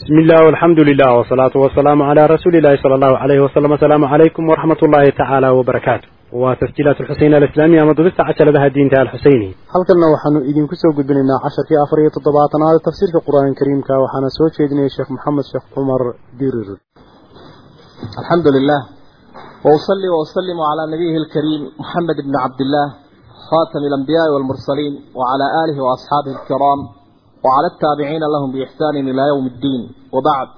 بسم الله والحمد لله والصلاة والسلام على رسول الله صلى الله عليه وسلم السلام عليكم ورحمة الله تعالى وبركاته وتسجيلات الحسين الإسلامية مدرسة عشر لها الدين تعالى الحسيني halkana waxaanu idinku soo gudbinaynaa casharkii afar iyo toddobaatanaad tafsiirka qur-aanka kariimka waxaana soo jeedinaya sheekh maxamed sheekh cumar dirir الحمد لله وأصلي وأسلم على نبيه الكريم محمد بن عبد الله خاتم الأنبياء والمرسلين وعلى آله وأصحابه الكرام وعلى التابعين لهم بإحسان إلى يوم الدين وبعد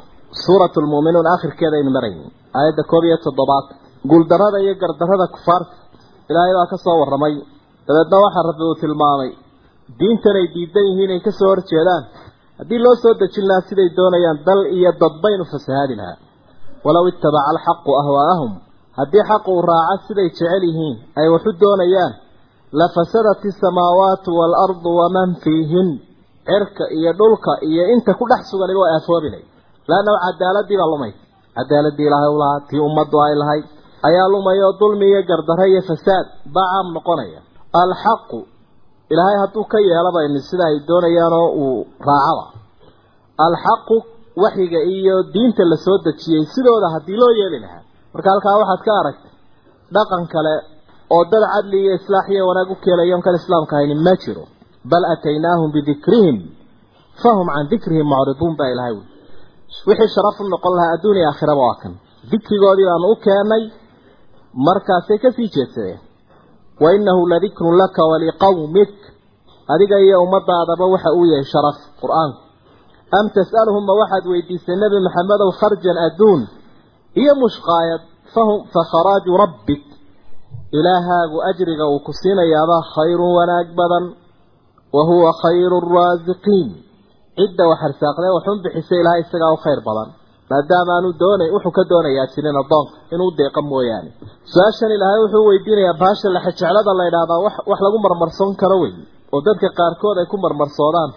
سورة المؤمنون آخر كذا مرين آية كوبية الضباط قول درada iyo gardarada kufaarta ilaahay baa ka soo warramay dabeedna waxaa rabbi uu tilmaamay diintan ay diidan yihiin ay ka soo horjeedaan haddii loo soo dejin lahaa siday doonayaan dal iyo dadbaynu fasahaadi lahaa walow ittabaca alxaqu ahwaa'ahum haddii xaqu uu raaco siday jecel yihiin cirka iyo dhulka iyo inta ku dhex sugan waa aafoobinay laanna cadaaladii baa lumay. Cadaaladii ilaahay u lahaa tii ummaddu ay lahayd ayaa lumaya oo dulmi iyo gardarro iyo fasaad baa caam noqonaya. Alxaqu ilaahay hadduu ka yeelaba sida ay doonayaan oo uu raacaba. Alxaqu waxyiga iyo diinta la soo dejiyey sidooda haddii loo yeeli lahaa. Marka halkaa waxaad ka aragtay dhaqan kale oo dad cadli iyo islaax iyo wanaag u keenayoon kan islaamka haynin ma jiro bal ataynaahum bidikrihim fahum can dikrihim mucriduun baa ilahay wi wixii sharaf u noqon lahaa adduun iyo aakhiraba waa kan. Dikrigoodii baanu u keennay markaasay ka sii jeedsadeen. Wa innahu ladikrun laka waliqawmik adiga iyo ummadaadaba waxa uu yahay sharaf qur'aanku am tas'aluhum ma waxaad weydiisay nebi maxamedow kharjan adduun iyo mushqaayad fahum fa kharaaju rabbik. Ilaahaagu ajriga uu ku siinayaabaa khayrun wanaag badan cidda wax arsaaqdee waxun bixisa ilaahay isagaa u khayr badan maadaama aanu doonay wuxuu ka doonayaa jirin addoonka inuu deeqa mooyaane su'aashan ilaahay wuxuu weydiinayaa baasha lexejeclada la yidhaahdaa wax wax lagu marmarsoon karo wey oo dadka qaarkood ay ku marmarsoodaan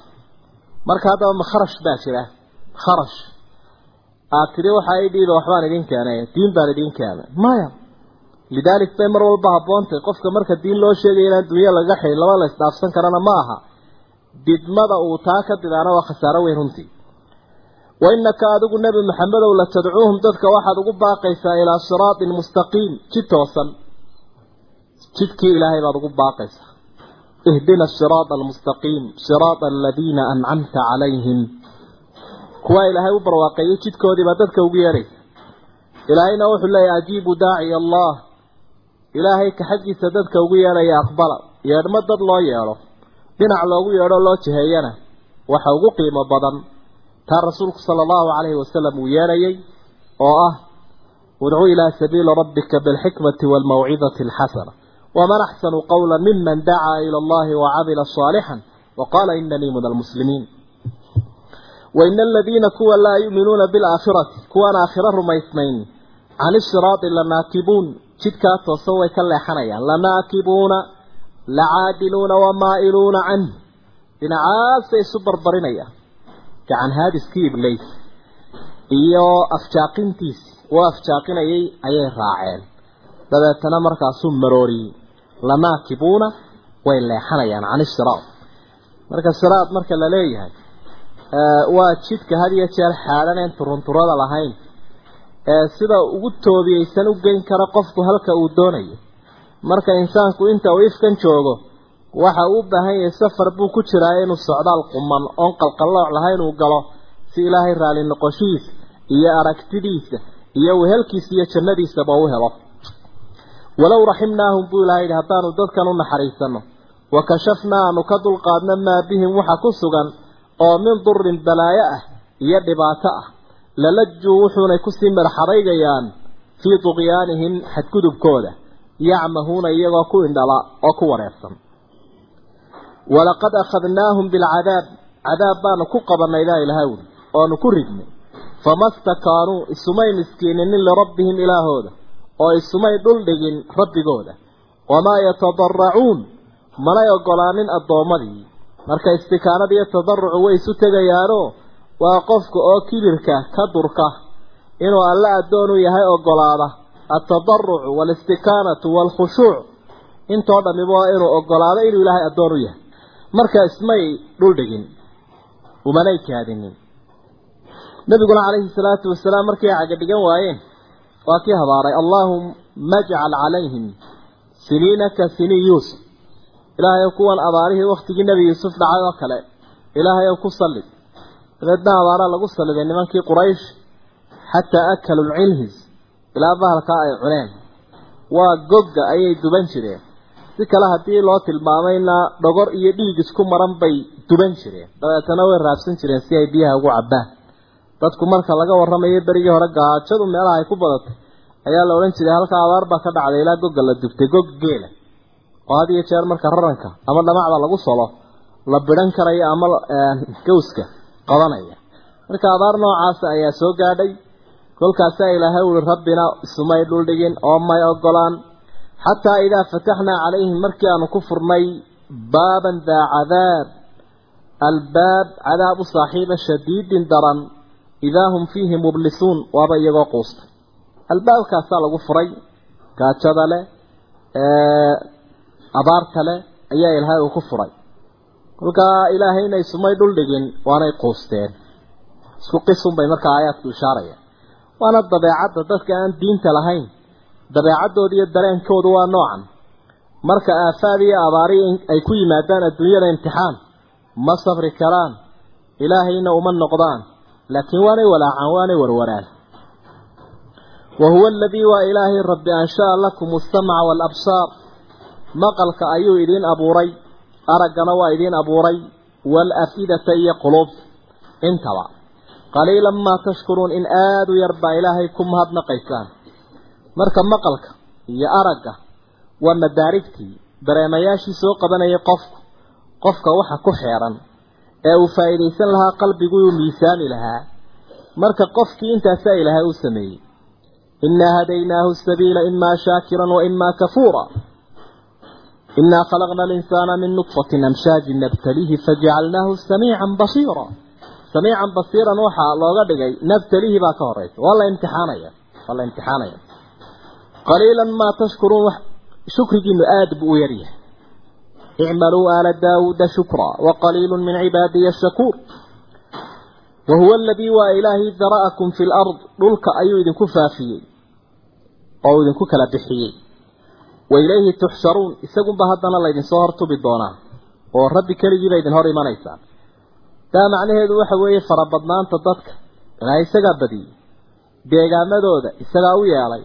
marka haddaba ma kharash baa jira kharash aad tidhi waxa i dhiiba waxbaan idin keenay diin baan idin keenay maya lidaalik bay mar walba habboontay qofka marka diin loo sheegaya inaan dunya laga xidhin laba la isdhaafsan karana ma aha. Didmada uu taa ka didaana waa khasaaro weyn runtii. Wa innaka adigu nebi maxamedow la tadcuuhum dadka waxaad ugu baaqaysaa ilaa siraatin mustaqiim jid toosan. Jidkii ilaahay baad ugu baaqaysaa. Ihdina asiraata almustaqiim siraata aladiina ancamta calayhim kuwaa ilaahay u barwaaqeeyey jidkoodii baa dadka ugu yeedhaysa ilaahayna wuxuu leeyahy ajiibu daaciya allah ilaahay ka xaggiisa dadka ugu yeedhaya aqbala yeedhmo dad loo yeedho. Dhinac loogu yeedho loo jiheeyana waxa ugu qiimo badan. Taa rasuulku sala allahu calayhi wasalam uu yeedhayay oo ah udcuu ilaa sabiili rabbika bilxikmati waalmawcidati alxasana. Waman axsanu qawla miman dacaa ila allahi wacamila saalixan waqaala inanii min almuslimiin waina aladiina kuwa laa yu'minuuna bilaakhirati kuwaan aakhiro rumaysnayn can isiraati lanaakibuun jidkaa toosan way ka leexanayaan. Lanaakibuuna lacaadiluuna wamaa'iluuna canh dhinacaasay isu barbarinayaan. Gacan haadiskii iblays iyo afjaaqintiisi uu afjaaqinayay ayay raaceen. Dabeetana markaasuu marooriyey. Lanaakibuuna way leexanayaan can isiraat marka siraad marka la leeyahay waa jidka had iyo jeer xaadhaneen turunturada lahayn sida ugu toobiyeysan u geyn kara qofku halka uu doonayo. Marka insaanku inta uu ifkan joogo waxa uu u baahan yahay safar buu ku jiraa inuu socdaal quman oon qalqallooc lahayn uu galo si ilaahay raali noqoshihiisa iyo aragtidiisa iyo wehelkiisa iyo jannadiisaba u helo. Walow raximnaahum buu ilahay yidhi haddaanu dadkan u naxariisano wa kashafnaa aanu ka dulqaadna maa bihim waxa ku sugan oo min durin balaayo ah iyo dhibaato ah lalajuu wuxuunay ku sii madaxadaygayaan fii duqyaanihim xadgudubkooda yacmahuuna iyagoo ku indhala oo ku wareersan walaqad akhadnaahum bilcadaab cadaab baanu ku qabanay baa ilahay wuli oonu ku ridnay. Fama stakaanuu isumay miskiininin lirabbihim ilaahooda oo isumay dhuldhigin rabbigooda. Wamaa yatadaracuun manay ogolaanin addoommadii marka istikaanada iyo tadarucu way isu tegayaanoo waa qofka oo kibirka ka durka inuu alle addoon u yahay ogolaada. Altadarucu waalistikaanatu waalkhushuuc intoo dhammiba waa inuu ogolaado inuu ilaahay addoon u yahay. Marka ismay dhuldhigin umanay kaadinin. Nabiguna calayhi salaatu wasalaam markii ay caga dhigan waayeen waa kii habaaray allaahumma ajcal calayhim siniina ka sinii yuusuf. Ilaahay kuwan abaarihii waktigii nebi yuusuf dhacay oo kale ilaahay ku sallid dabeedna abaaraa lagu salliday nimankii quraysh xataa akalu lcilhis ilaa bahalkaa ay cuneen waa gogga ayay duban jireen. Si kale haddii loo tilmaamayna dhogor iyo dhiig isku maran bay duban jireen. Dabeetana way raabsan jireen si ay biyaha ugu cabbaan. Dadku marka laga warramayo berigii hore gaajadu meelaha ay ku badatay ayaa la odhan jiray halka abaar baa ka dhacday ilaa gogga la dubtay gog geela. Oo had iyo jeer marka raranka ama dhamacda lagu solo la bidhan karaya ama gawska qabanaya. Marka abaar noocaasa ayaa soo gaadhay. Kolkaasaa ilaahay ui rabbina isumay dhuldhigin oo may ogolaan xataa idaa fataxnaa calayhim markii aanu ku furnay baaban daa cadaab. Albaab cadaab u saaxiiba shadiidin daran idaa hum fiihi mublisuun waaba iyagoo quustay. Albaabkaasaa lagu furay gaajada leh abaarta leh ayaa ilaahay uu ku furay kolkaa ilaahayna isumay dhuldhigin waanay quusteen. Isku qisun bay markaa aayaadku ishaaraya waana dabeecadda dadka aan diinta lahayn. Dabeecaddooda iyo dareenkoodu waa noocan. Marka aafaad iyo abaari ay ku yimaadaan adduunyada imtixaan ma sabri karaan. Ilaahayna uma noqdaan. Laakiin waanay walaacaan waanay warwaraan. Wa huwa aladii waa ilaahay rabbi ansha'a lakum alsamca waalabsaar maqalka ayuu idiin abuuray araggana waa idiin abuuray waalafidata iyo quluubta intaba qaliilan maa tashkuruun in aada u yar baa ilaahay ku mahadnaqaysaan marka maqalka iyo aragga waa madaarigtii dareemayaashii soo qabanayay qofku. Qofka waxa ku xeeran ee uu faa'iidaysan lahaa qalbigu uu miisaami lahaa. Marka qofkii intaasaa ilaahay u sameeyey. Innaa hadaynaahu sabiila imaa shaakiran wa imaa kafuura innaa khalaqna alinsaana min nutfatin amshaajin nabtalihi fajacalnaahu samiican basiira samiican basiiran waxaa looga dhigay nabtalihi baa ka horeysa waa la imtixaanaya waa la imtixaanaya qaliilan maa tashkuruun shukrigiinu aada buu u yaryahay icmaluu aala daawuuda shukraa wa qaliilu min cibaadiya shakuur wa huwa aladii waa ilaahay dara'akum fi bixiyey wa ilayhi tuxsharuun isagunba haddana laydinsoo hortubi doonaa oo rabbi keligiiba idin hor imanaysaan taa macnaheedu waxa weeye farabadnaanta dadka ilaahay isagaa badiyey deegaamadooda isagaa u yeelay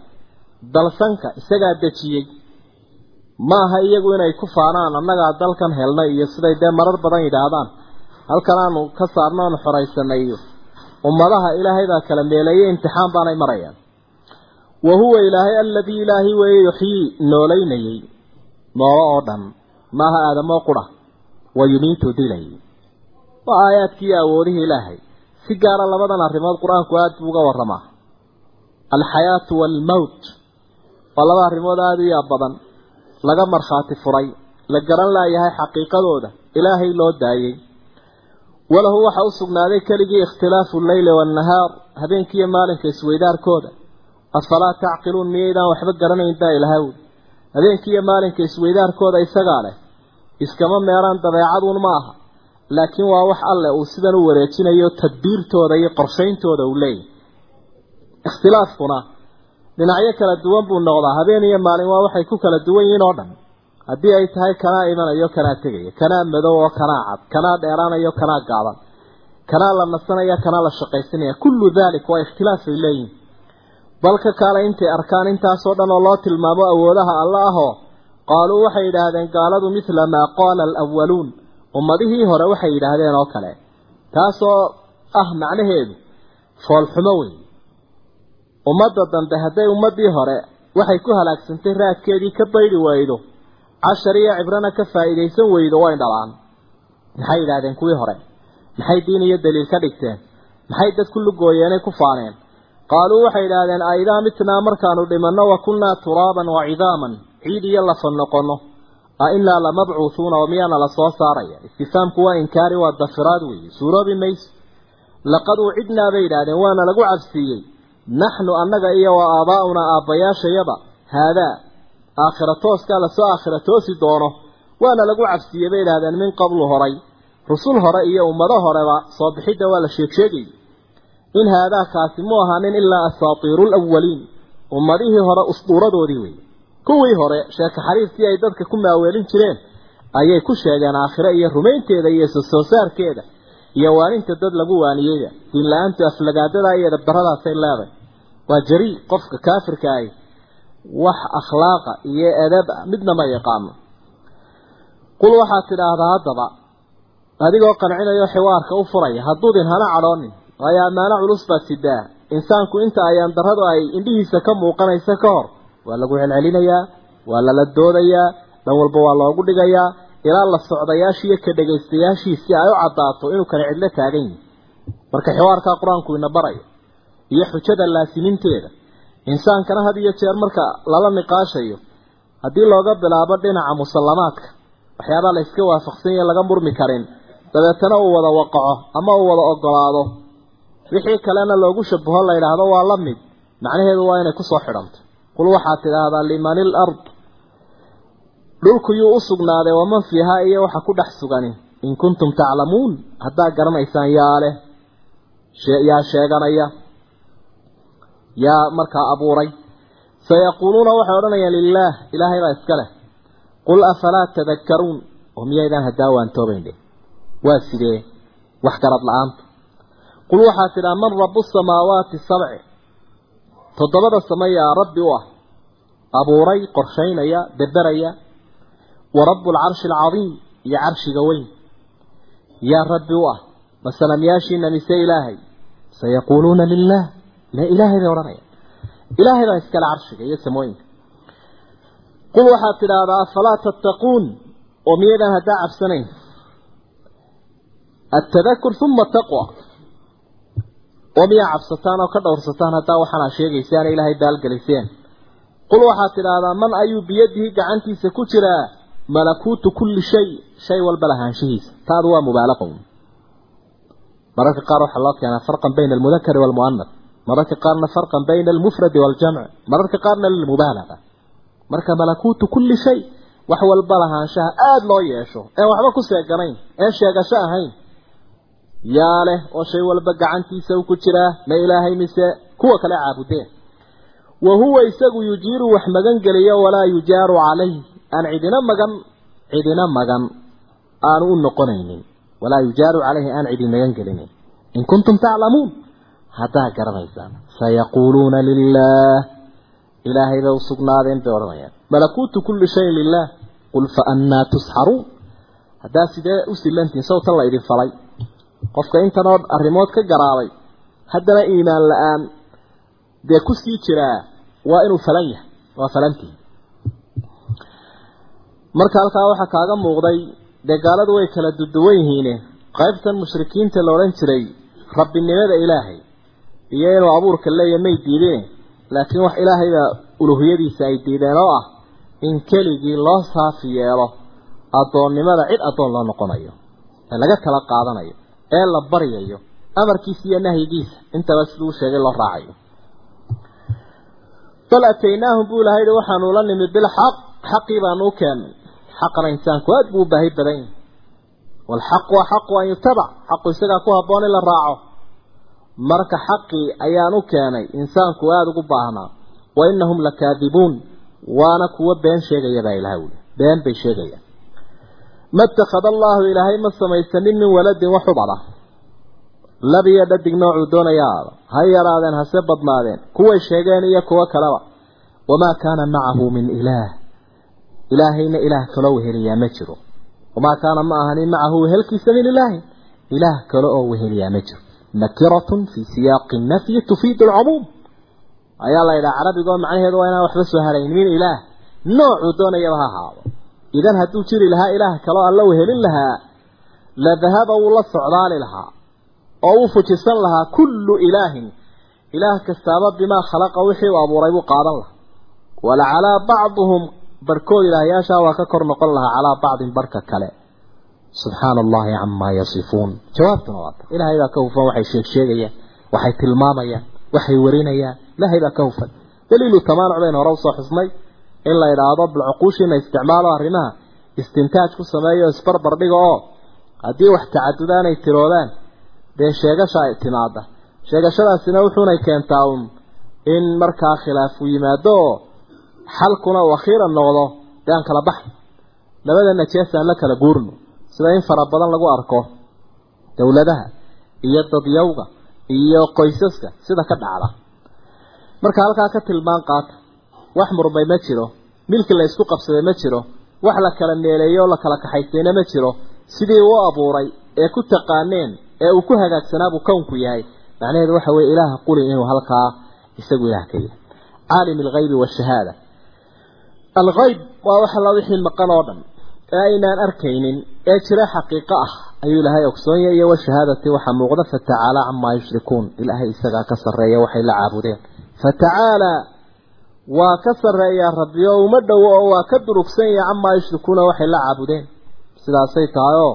dalsanka isagaa dejiyey maaha iyagu inay ku faanaan annagaa dalkan helnay iyo siday dee marar badan yidhaahdaan. Halkan aanu ka saarno aanu xoraysanay ummadaha ilaahay baa kala meeleeyey imtixaan baanay marayaan wa huwa ilaahay aladii ilaahay weeye yuxyii noolaynayey. Noolo oo dhan maaha aadamoo qura wa yumiitu dilayay waa aayaadkii awoodihii ilaahay. Si gaara labadan arrimood qur'aanku aada buu uga warramaa alxayaatu waalmowt waa laba arrimood aada u badan. Laga markhaati furay la garan laayahay xaqiiqadooda ilaahay loo daayey. Walahu waxa u sugnaaday keligii ikhtilaafu alleyli waannahaar habeenkiiyo maalinka isweydaarkooda afalaa tacqiluun miyaydaan waxba garanayn baa ilahaw habeenkiiyo maalinka isweydaarkooda isagaa leh. Iskama meeraan dabeecaduun ma aha. Laakiin waa wax alleh uu sidan u wareejinayo tadbiirtooda iyo qorshayntooda uu leeyahy ikhtilaafkuna dhinacyo kala duwan buu noqdaa. Habeen iyo maalin waa waxay ku kala duwan yihiin oo dhan. Haddii ay tahay kanaa imanayo kanaa tegaya kanaa madow oo kanaa cad. Kanaa dheeraanayo kanaa gaaban. Kanaa la nasanaya kanaa la shaqaysanaya. Kullu dalik waa ikhtilaafay leeyihiin balka kaale intay arkaan intaasoo dhan oo loo tilmaamo awoodaha alla ahoo qaaluu waxay yidhaahdeen gaaladu mithla maa qaala alawaluun ummadihii hore waxay yidhaahdeen oo kale. Taasoo ah macnaheedu foolxumo weyn. Ummadda dambe hadday ummaddii hore waxay ku halaagsantay raadkeedii ka baydi waydo. Cashar iyo cibrana ka faa'iidaysan weydo way dhalaan. Maxay yidhaahdeen kuwii hore? Maxay diin iyo daliil ka dhigteen? Maxay dad ku lugooyeenay ku faaneen qaaluu waxay yidhaahdeen aidaa mitnaa markaanu dhimanno wa kunnaa turaaban wa cidaaman ciid iyo lafa noqonno a innaa lamabcuuhuuna oo miyaana la soo saaraya istifaamku waa inkaari waa dafiraad weeye suuroobi mayso laqad ucidnaa bay yidhaahdeen waana lagu cabsiiyey naxnu annaga iyo wa aabaa'unaa aabbayaashayaba haadaa aakhira tooskaa la soo aakhira toosi doono waana lagu cabsiiyey bay yidhahdeen min qablu horay rusul hore iyo ummado horeba soo bixidda waa la sheegsheegayay in haadaakaasi mu ahaanin ilaa asaatiiru lawaliin ummadihii hore usduuradoodii wey kuwii hore sheeka xariirtii ay dadka ku maaweelin jireen ayay ku sheegeen aakhire iyo rumaynteeda iyo soo saarkeeda iyo waaninta dad lagu waaniyeyda diinla-aantu aflagaadada iyo dabdaradaasay leeday waa jarii qofka kaafirka ahi wax akhlaaqa iyo edab midna ma yaqaano qul waxaad tidhaahdaa haddaba adigoo qancinayo xiwaarka u furaya hadduudin hana cadhoonin waayo ammaano culus baad sidaa insaanku inta ayaan darradu ay indhihiisa ka muuqanaysa ka hor waa lagu celcelinayaa waa lala doodayaa dhan walba waa loogu dhigayaa ilaa la socdayaashiiyo ka dhagaystayaashiisi ay u caddaato inuu kala cidlo taagan yihi marka xiwaarkaa qur'aanku ina baraya iyo xujada laasiminteeda insaankana had iyo jeer marka lala niqaashayo haddii looga bilaabo dhinaca musallamaadka waxyaabaa la yska waafaqsan yahe laga murmi karin. Dabeetana uu wada waqaco ama uu wada ogolaado wixii kalena loogu shabaho la yidhaahdo waa la mid. Macnaheedu waa inay ku soo xidhanto qul waxaad tidhaahdaa liman il ard. Dhulku yuu u sugnaaday waman fiihaa? Iyo waxa ku dhex sugani in kuntum taclamuun haddaad garanaysaan yaa leh yaa sheeganaya yaa markaa abuuray. Sayaquuluuna waxay odhanayaan lilaah ilaahay baa iska leh. Qul afalaa tadakkaruun? Oo miyaydaan haddaa waantoobaynhe waa sidee wax garad la'aanta qul waxaad tidhaha man rabu samaawaati sabci toddobada sameeyaa rabbi u ah abuuray qorshaynaya beberaya wa rabu alcarshi alcadiim iyo carshiga weyn yaa rabbi u ah masalamyaashiina mise ilaahay sayaquuluuna lilah la ilaahay bay odhanaya ilaahay baa iskale carshiga iyo samooyinka qul waxaad tidhaahdaa afalaa tattaquun oo miyaydaan haddaa cabsanayn altadakur uma taqwa oo miyaa cabsataan oo ka dhowrsataan haddaa waxaanaa sheegaysaan ilaahay baalgeliseen qul waxaad tidhaahdaa man ayuu biyadihi gacantiisa ku jiraa? Malakuutu kulli shay shay walba lahaanshihiisa. Taadu waa mubaalaqown mararka qaar waxaa loo keenaa farqan bayna almudakari waalmu'anas mararka qaarna farqan bayna almufradi waaljamc mararka qaarna lilmubaalaqa marka malakuutu kulli shay wax walba lahaanshaha aada loo yeesho. Een waxba ku seeganayn een sheegasho ahayn yaa leh oo shay walba gacantiisa u ku jiraa ma ilaahay mise kuwa kale caabudeen. Wa huwa isagu yujiiru wax magan geliyo walaa yujaaru calayh aan cidina magan cidina magan aanu u noqonaynin. Walaa yujaaru calayhi aan cidi magan gelinin. In kuntum taclamuun haddaa garanaysaan. Sayaquuluuna lilah ilaahay bay u sugnaadeen bay odhanayaan. Malakuutu kulli shayin lilah qul fa annaa tusxaruun. Haddaa sidee u silantiin sawtan la idin falay qofka intanoo arrimood ka garaabay haddana iimaan la'aan dee ku sii jiraa waa inuu falan yahay waa falantii marka halkaa waxaa kaaga muuqday dee gaaladu way kala duduwan yihiine qaybtan mushrikiinta la odhan jiray rabbinimada ilaahay iyo inuu abuurka leeya may diideen laakiin wax ilaahayba uluhiyadiisa ay diideen oo ah in keligii loo saafi yeelo addoonnimada cid addoon loo noqonayo ee laga kala qaadanayo ee la baryayo amarkiisa iyo nahyigiisa. Intaba siduu sheegay loo raacayo. Bal ataynaahum buu ilahay yihi waxaanu la nimi bilxaq xaqii baanu u keennay xaqana insaanku aad buu u baahi badan yahay waalxaqu axaqu an yutabac xaqu isagaa ku habboon in la raaco. Marka xaqii ayaan u keenay insaanku aada ugu baahnaa. Wa inahum lakaadibuun waana kuwa been sheegaya baa ilahay wuli been bay sheegayaan ma itakhada allaahu ilaahay ma samaysanin min waladin wax ubada labiyo dhadig noocuu doonaya aada ha yaraadeen hase badnaadeen kuway sheegeen iyo kuwo kaleba wamaa kaana macahu min ilaah ilaahayna ilaah kaloo weheliyaa ma jiro wamaa kaana ma ahanin macahu wehelkiisa min ilaahin ilaah kale oo weheliyaa ma jiro nakiratun fii siyaaqi nafyi tufiidu alcumuum ayaa la yidhaha carabiga oo macnaheedu waa inaan waxba soo harayn min ilaah noocuu doonayaba ha ahaado idan hadduu jiri lahaa ilaah kaloo alla wehelin lahaa la dahaba wuu la socdaali lahaa oo uu fujisan lahaa kullu ilaahin. Ilaah kastaaba bimaa khalaqa wixii uu abuuray buu qaadan lahaa. Wala calaa bacduhum barhkood ilaahyaashaa waa ka kor noqon lahaa calaa bacdin barhka kale. Subxaana allahi camaa yasifuun. Jawaabtuna waata ilaahay baa ka hufan waxay sheeg sheegayaan waxay tilmaamayaan waxay warinayaan. Ilaahay baa ka hufan. Daliilu tamaanuc baynu hore u soo xusnay in la idhaahdo bilcuquushiina isticmaalo arrimaha istintaaj ku sameeyo isbarbar dhiga oo haddii wax tacadudaanay tiroodaan dee sheegasha ay timaada sheegashadaasina wuxuunay keentaa un in markaa khilaaf uu yimaado oo xalkuna uu akhiiran noqdo dee aan kala baxno. Labada najees aan la kala guurno sida in fara badan lagu arko dowladaha iyo dadyawga iyo qoysaska sida ka dhacda. Marka halkaa ka tilmaan qaata wax murmay ma jiro milki la isku qabsaday ma jiro wax la kala meeleeyo oo la kala kaxaysayna ma jiro. Sidii uu abuuray ee ku taqaaneen ee uu ku hagaagsanaa kownku yahay macnaheedu waxa weeye ilaaha quli inuu halkaa isagu ilaah ka yahay. Caalim alghaybi waashahaada alghayb waa waxa la wixii maqan oo dhan. Ee aynaan arkaynin ee jira xaqiiqo ah ayuu ilaahay ogsoonyahay iyo washahaadati waxa muuqda fatacaala camaa yushrikuun. Ilaahay isagaa ka sarreeya waxay la caabudeen. Fatacaala waa ka sarreeyaa rabbi oo uma dhowo oo waa ka durugsan yahay camaa yushrikuuna waxay la caabudeen. Sidaasay tahay oo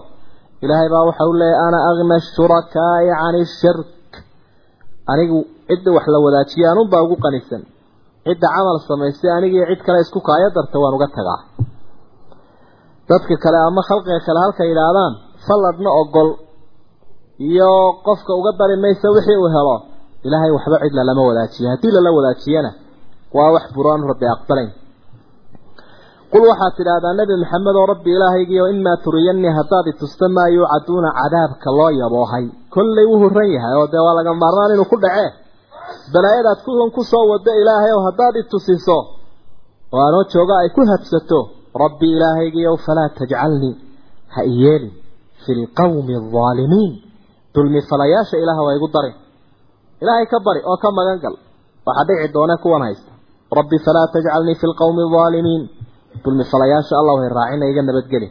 ilaahay baa waxa u leeyahy ana agna shurakaa'i cani shirk. Anigu cidda wax la wadaajiya anunbaa ugu qanisan. Cidda camal samaysay anigii cid kale isku kaayo darta waan uga tagaa. Dadka kale ama khalqiga kale halkay yidhaahdaan falladhna ogol iyo qofka uga dari maysa wixii uu helo. Ilaahay waxba cid lalama wadaajiyo haddii lala wadaajiyana waa wax buraan rabbi aqbalayn. Qul waxaad tidhaahdaa nebi maxamed oo rabbi ilaahaygiio imaa turiyanii haddaad itusta maa yuucaduuna cadaabka loo yaboohay. Kollay u horan yahay oo dee waa laga maarmaan inuu ku dhacee balaayadaad kuwan ku soo wado ilaahay oo haddaad itusiso oo anoo jooga ay ku habsato rabbi ilaahaygiiow falaa tajcalnii ha iyeelin fi lqawmi aldaalimiin dulmi falayaasha ilaah waa igu darin. Ilaahay ka bari oo ka magan gal waxaa dhici doone kuwan haysta rabbi falaa tajcalnii fi lqawmi aldaalimiin dulmi falayaasha allah hay raacina iga nabadgeli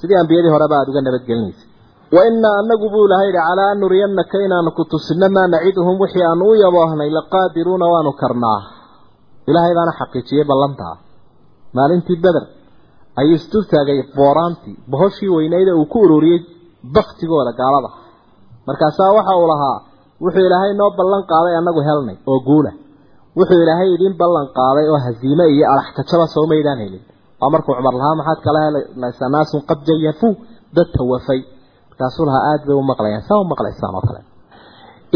sidii ambiyadii horeba aada uga nabadgelinaysa wa innaa anagu buu ilahay yihi calaa an nuriyannaka inaanu ku tusino maa naciduhum wixii aanu u yaboohnay laqaadiruuna waanu karnaa. Ilaahay baana xaqiijiyey ballantaa. Maalintii beder ayuu isdultaagay booraantii. Bohoshii weynayda uu ku ururiyey baktigooda gaalada. Markaasaa waxa uu lahaa wuxuu ilaahay noo ballan qaaday annagu helnay oo guula wuxuu ilaahay idin ballan qaaday oo haziime iyo alaxkajaba soo maydaan helin. Waa markuu cumar lahaa maxaad kala helaysaa naasun qad jayafuu dad tawafay markaasuu lahaa aada bay u maqlayaan saa u maqlaysaan oo kale.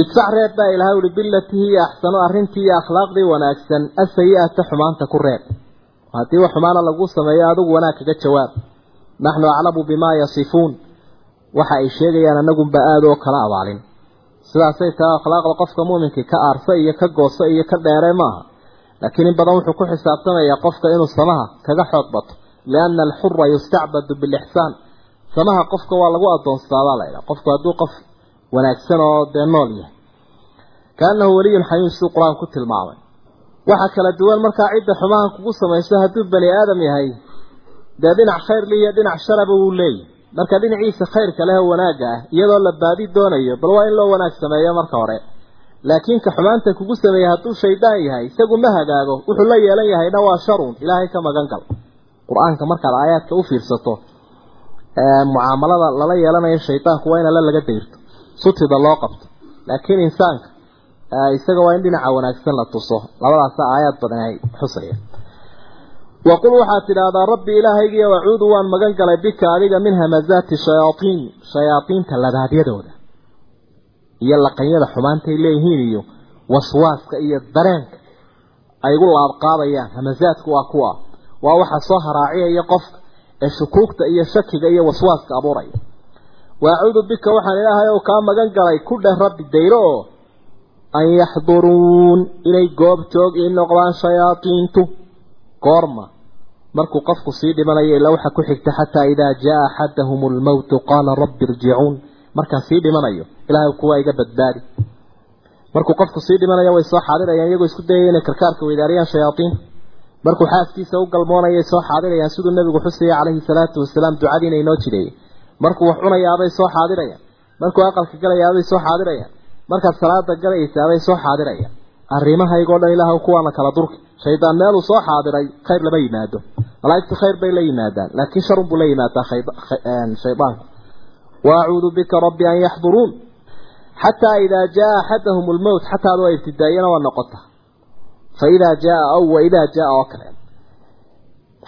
Idfac reeb baa ilahay uhi bilatii hiya axsano arrintii iyo akhlaaqdii wanaagsan asayi-ata xumaanta ku reeb. Haddii wax xumaana lagu sameeyo adigu wanaag kaga jawaab. Naxnu aclamu bimaa yasifuun. Waxa ay sheegayaan anagunba aada oo kala abaalin sidaasay tahay akhlaaqda qofka muuminkii ka aarsa iyo ka goosa iyo ka dheere maaha. Laakiin in badan wuxuu ku xisaabtamayaa qofka inuu samaha kaga xoog bato lianna alxura yustacbadu bilixsaan. Samaha qofka waa lagu adoonsadaa la ydhaha qofku hadduu qof wanaagsan oo dee nool yahay. Kaanahu weliyun xayuun siduu qur'aan ku tilmaamay. Waxaa kala duwan markaa cidda xumahan kugu samayso hadduu bani aadam yahay dee dhinac khayr li iyo dhinac sharaba wuu leeyahy marka dhinaciisa khayrka leh wanaagga ah iyadoo la baadi doonayo bal waa in loo wanaag sameeyo marka hore. Laakiin ka xumaanta kugu sameeyey hadduu shaydaan yahay isagu ma hagaago wuxuu la yeelan yahayna waa sharun ilaahay ka magan gal. Qur'aanka markaad aayaadka u fiirsato mucaamalada lala yeelanayo shaydaanku waa in alla laga dayrto sutida loo qabto. Laakiin insaanka isaga waa in dhinaca wanaagsan la tuso. Labadaasa aayaad badan ay xusaya waqul waxaad tidhaahdaa rabbi ilaahaygiiyo wacuudu waan magan galay bika adiga min hamazaati shayaatiin shayaadiinta labaadyadooda iyo laqanyada xumaantay leeyihiin iyo waswaaska iyo dareenka ay igu laabqaabayaan hamazaadku waa kuwa. Waa waxa soo haraaciyaya qofka ee shukuugta iyo shakiga iyo waswaaska abuuraya. Waacuudu bika waxaan ilaahay ow kaa magan galay ku dheh rabbi dayro oo an yaxduruun inay goob joog ii noqdaan shayaadiintu goorma. Markuu qofku sii dhimanayo ilaa waxa ku xigta xataa idaa jaa axadahum almowtu qaala rabbi irjicuun. Markaan sii dhimanayo ilaahay kuwa iga badbaadi. Markuu qofku sii dhimanayo way soo xaadirayaan iyagoo isku dayaya inay karkaarka weydaariyaan shayaadiinta markuu xaaskiisa u galmoonayay soo xaadirayaan siduu nabigu xusayay calayhi salaatu wasalaam ducadiina inoo jireeyey markuu wax cunayaabay soo xaadirayaan. Markuu aqalka galayaabay soo xaadirayaan. Markaad salaada galaysaabay soo xaadirayaan. Arrimahaygoo dhan ilaah kuwaana kala durki shaydaan meeluu soo xaadiray khayr lama yimaado. Malaa'igtu khayr bay la yimaadaan laakiin sharun buu la yimaadaa shaydaanku waacuudu bika rabbi an yaxduruun. Xataa idaa jaa axadahum lmowt xataa adu ay ibtidaayana waa noqota. Fa idaa jaa aw wa idaa jaa oo kale.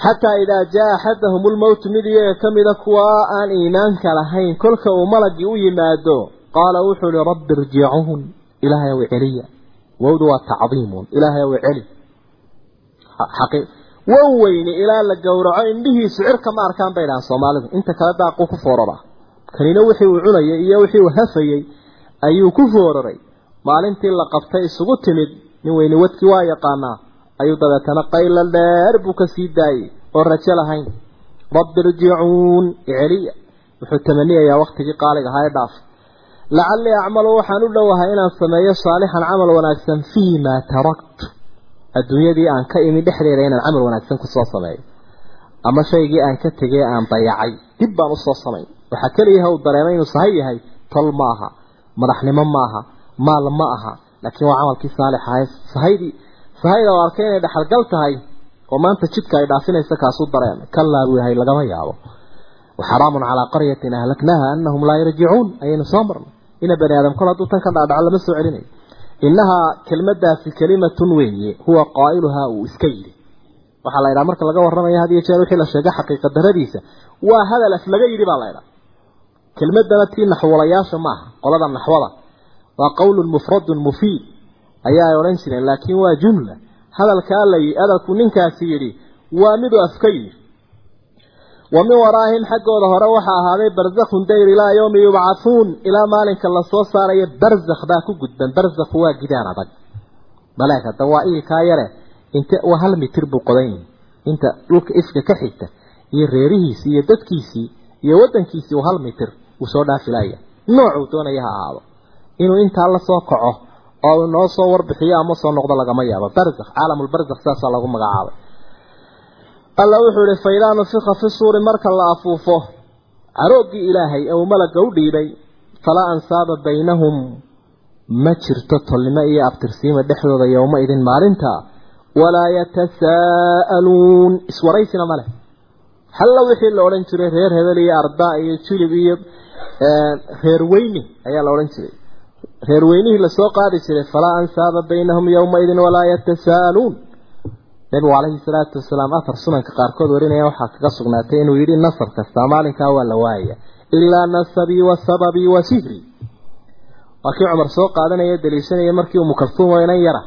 Xataa idaa jaa axadahum lmowtu mid iyaga ka mida kuwa aan iimaanka lahayn kolka uu malagii u yimaado qaala wuxuu ihi rabbi irjicuun ilaahay ow celiya. Wowdu waa tacdiimun ilaahay ow celi wow weyne ilaa la gowraco indhihiisu cirka ma arkaan bay dhahaan soomaalidu inta kale daaquu ku foorara. Kanina wixii uu cunayay iyo wixii uu hafayey ayuu ku fooraray. Maalintii la qabtay isugu timid nin weyne wadkii waa yaqaanaa ayuu dabeetana qayla dheer buu ka sii daayey oo rajo lahayn. Rabbi irjicuun iceliya wuxuu tamaniyayaa waktigii qaaliga ahaa ee dhaaf. Lacallii acmalu waxaan u dhowahay inaan sameeyo saalixan camal wanaagsan fii maa taraktu adduunyadii aan ka imi dhexdeeda inaan camal wanaagsan ku soo sameeyo ama shaygii aan ka tegay aan dayacay dib baan u soo samayn waxaa keliyaha uu dareemay inuu sahay yahay tol ma aha madaxnimo ma aha maal ma aha. Laakiin waa camalkii saalix ahay. Sahaydii sahayda oo arkay inay dhexalgal tahay oo maanta jidka ay dhaafinaysa kaasuu dareemay kallaa buu yahay lagama yaabo. Waxaraamun calaa qaryatin ahlaknaha anahum laa yarjicuun ayaynu soo marnay. Ina bani aadam kol hadduu tan ka dhaadhaco lama soo celinayo innahaa kelmadaasi kelimatun weeye huwa qaa'iluhaa uu iska yidhi. Waxaa la ydhaha marka laga warramaya had iyo jeer wixii la sheegay xaqiiqa daradiisa waa hadal af yidhi baa la ydhaha kelmadana tii naxwalayaasha maaha qolada naxwada. Waa qowlun mufradun mufiid ayaa ay odhan jireen laakiin waa jumla hadalkaa la hadalku ninkaasi yidhi waa miduu afka yidhi wa min waraahim xaggooda hore waxaa ahaaday barzakhun dayr ilaa yawmi yubcathuun ilaa maalinka la soo saarayo barzakh baa ku gudban barzakhu waa gidaan adag. Malaag hadda waa yare inte waa hal mitir buu qodan yihi inta dhulka ifka ka xigta iyo reerihiisii iyo dadkiisii iyo waddankiisii uu hal mitir uu soo dhaafilaya. Noocuu doonaya ha ahaado. Inuu intaa la soo kaco oo noo soo warbixiyo ama soo noqdo lagama yaabo. Barzakh caalamulbarzakh saasaa lagu magacaabay alla wuxuu ihi faidaa nufika fi suuri marka la afuufo carooggii ilaahay ee uu malaga u dhiibay falaa ansaaba baynahum ma jirto tolnimo iyo abtirsiima dhexdooda yowma idin maalinta walaa yatasaa'aluun iswaraysina ma leh. Wixii la odhan jiray reer hebel iyo ardaa iyo julib iyo reer weyni ayaa la odhan jiray. Reer weynihii la soo qaadi jiray falaa ansaaba baynahum yowmaidin walaa yatasaa'aluun nabigu calayhi salaatu wasalaam afar sunanka qaarkood warinaya waxaa kaga sugnaatay inuu yidhi nasab kastaa maalinkaa waa la waaya ilaa nasabii wa sababii wa sihri. Waa kii cumar soo qaadanaya daliishanaya markii umu kalsuum oo inan yara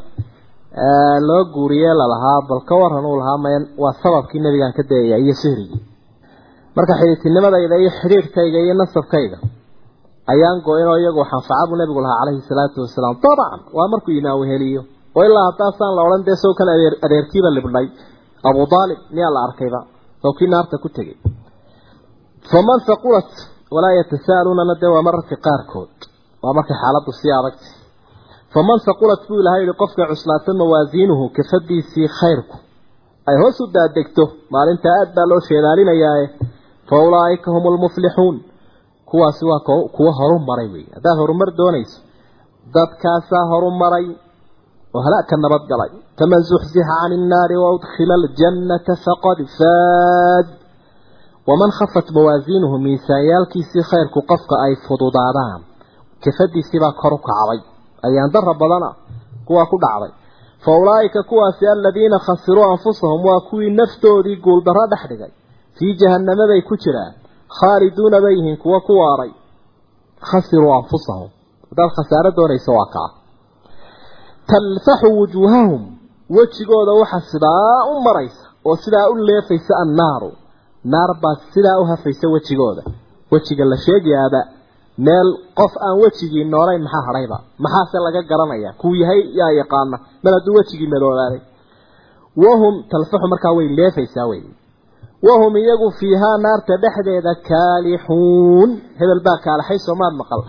loo guuriyee lalahaa bal ka waran uu lahaa mayan waa sababkii nabigaan ka dayaya iyo sihrigii marka xidhiidtinimadayda iyo xidhiidhkayga iyo nasabkayga ayaan go-inoo iyagu xanfaca buu nabigu lahaa calayhi salaatu wasalaam dabcan waa markuu imaan weheliyo oo ilaa haddaasaan la odhan dee sawkan adeer adeerkiiba libdhay aalib miyaa la arkayba? Sawkii naarta ku tegey. Faman haqulat walaa yatasaaluunana dee waa mararka qaarkood. Waa markay xaaladdu sii adagtay faman haqulat buu ilahay yihi qofka cuslaata mawaasiinuhu kafadiisii khayrku. Ay hoos u daadegto maalinta aad baa loo sheedaalinayaae fa ulaa'ika hum lmuflixuun kuwaasi waa kuwa horu maray wey. Haddaad horumar doonayso dadkaasaa horu oo halaagka nabad galay faman zuxzixa cani innaari waudkhila aljannata faqad faad waman khafat mawaasiinuhu miisaanyaalkiisii khayrku qofka ay fududaadaan kafadiisiibaa kor u kacday ayaan dara badana kuwaa ku dhacday fa ulaa'ika kuwaasi aladiina khasiruu anfusahum waa kuwii naftoodii guuldarro dhex dhigay fii jahannama bay ku jiraan khaaliduuna bay yihiin kuwa ku waaray khasiruu anfusahum haddaad khasaaro doonayso waa kaa talfaxu wujuuhahum. Wejigooda waxa sidaa u maraysa oo sidaa u leefaysa annaaru. Naar baa sidaa u hafaysa wejigooda. Wejiga la sheegayaaba meel qof aan wejigii noolayn maxaa hadhayba? Maxaase laga garanaya kuu yahay yaa yaqaana mar hadduu wejigii madoobaaday wahum talfaxu markaa way leefaysaa wey wahum iyagu fiihaa naarta dhexdeeda kaalixuun. Hebel baa kaalaxay soomaad maqal.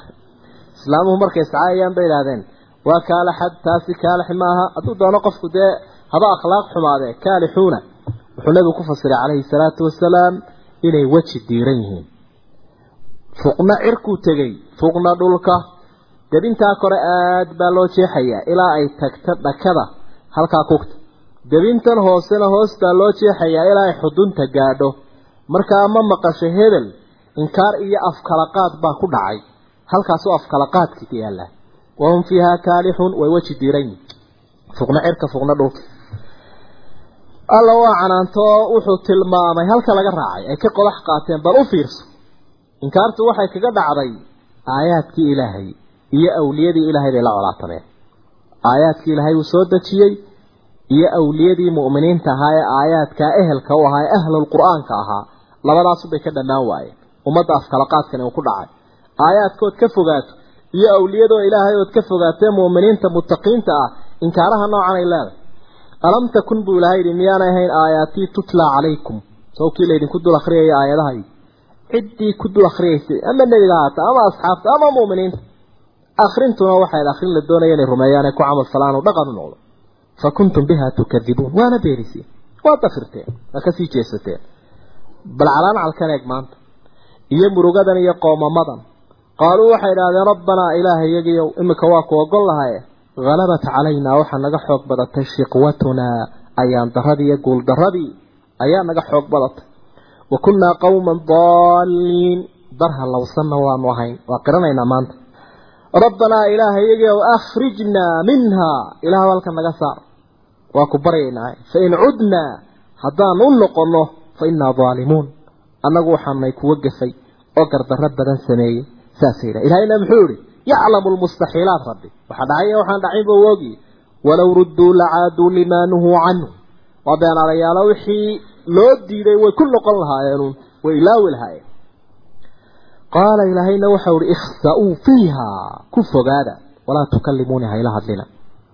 Islaamuhu markay sacaayayaan bay idhaahdeen waa kaalaxad taasi kaalix maaha. Hadduu doono qofku dee haba akhlaaq xumaadee kaalixuuna wuxuu nabigu ku fasiray calayhi salaatu wasalaam inay weji diiran yihiin. Fuqna cirkuu tegey fuqna dhulka. Debintaa kore aad baa loo jeexayaa ilaa ay tagto dhakada halkaa kugta debintan hoosena hoos baa loo jeexayaa ilaa ay xudunta gaadho. Markaa ma maqasho hebel inkaar iyo afkalaqaad baa ku dhacay. Halkaasuu afkalaqaadkii yaallaa wahum fiihaa kaalixuun way weji diiran yihiin fuqna cirka fuqna dhulka alla waa canaanto wuxuu tilmaamay halka laga raacay ay ka qodax qaateen bal u fiirso inkaartu waxay kaga dhacday aayaadkii ilaahay iyo awliyadii ilaahay bay la colaatameen aayaadkii ilaahay uu soo dejiyey iyo awliyadii mu'miniinta ahaa ee aayaadkaa ehelka u ahaa ee ahlul qur'aanka ahaa labadaasubay ka dhammaan waayeen ummadda afkalaqaadkani uu iyo awliyadoo ilaahay ood ka fogaatee mu'miniinta muttaqiinta ah inkaaraha noocan ay leedahay? Alam takun buu ilahay yidhi miyaanay ahayn aayaatii tutlaa calaykum. Sawkii laydinku dul akhriyaya aayadahay ciddii ku dul akhriyaysay ama nebiga haata ama asxaabta ama mu'miniinta. Akhrintuna waxayd akhrin la doonaya inay rumeeyaan ee ku camal falaan oo dhaqan u noqdo. Fa kuntum biha tukadibuun waana beeniseen waa dafirteen. Waa ka sii jeesateen. Bal calaamcalkan eeg maanta. Iyo murugadan iyo qoomamadan qaaluu waxay idhahdeen rabbanaa ilaaha iyagiyow iminka waa ku ogol lahaye. Halabat calaynaa waxaa naga xoog badatay shiqwatunaa ayaan daradii iyo guul ayaa naga xoog badatay. Wa kunnaa qawman daaliin dar halowsanna waanu ahayn waa qiranaynaa maanta. Rabbanaa ilaaha iyagiyow akhrijnaa minhaa ilaah halka naga saar. Waa ku baryaynaa fain cudnaa haddaan u noqonno fa innaa daalimuun annagu waxaanay kuwa gafay oo gardarro badan sameeyey saasay yidhaha. Ilahayna muxuu yihi yaclamu lmustaxiilaat rabbi. Waxaa dhacay waxaan dhacin buu ogi walow rudduu lacaaduu limaa nuhuu canhu. Waa beenaalayaalo wixii loo diiday way ku noqon lahaayeenuun way ilaawi lahaayeen. Qaala ilaahayna waxau ihi ikhsa-uu fiiha. Ku fogaada walaa tukallimuuni hayla hadlina.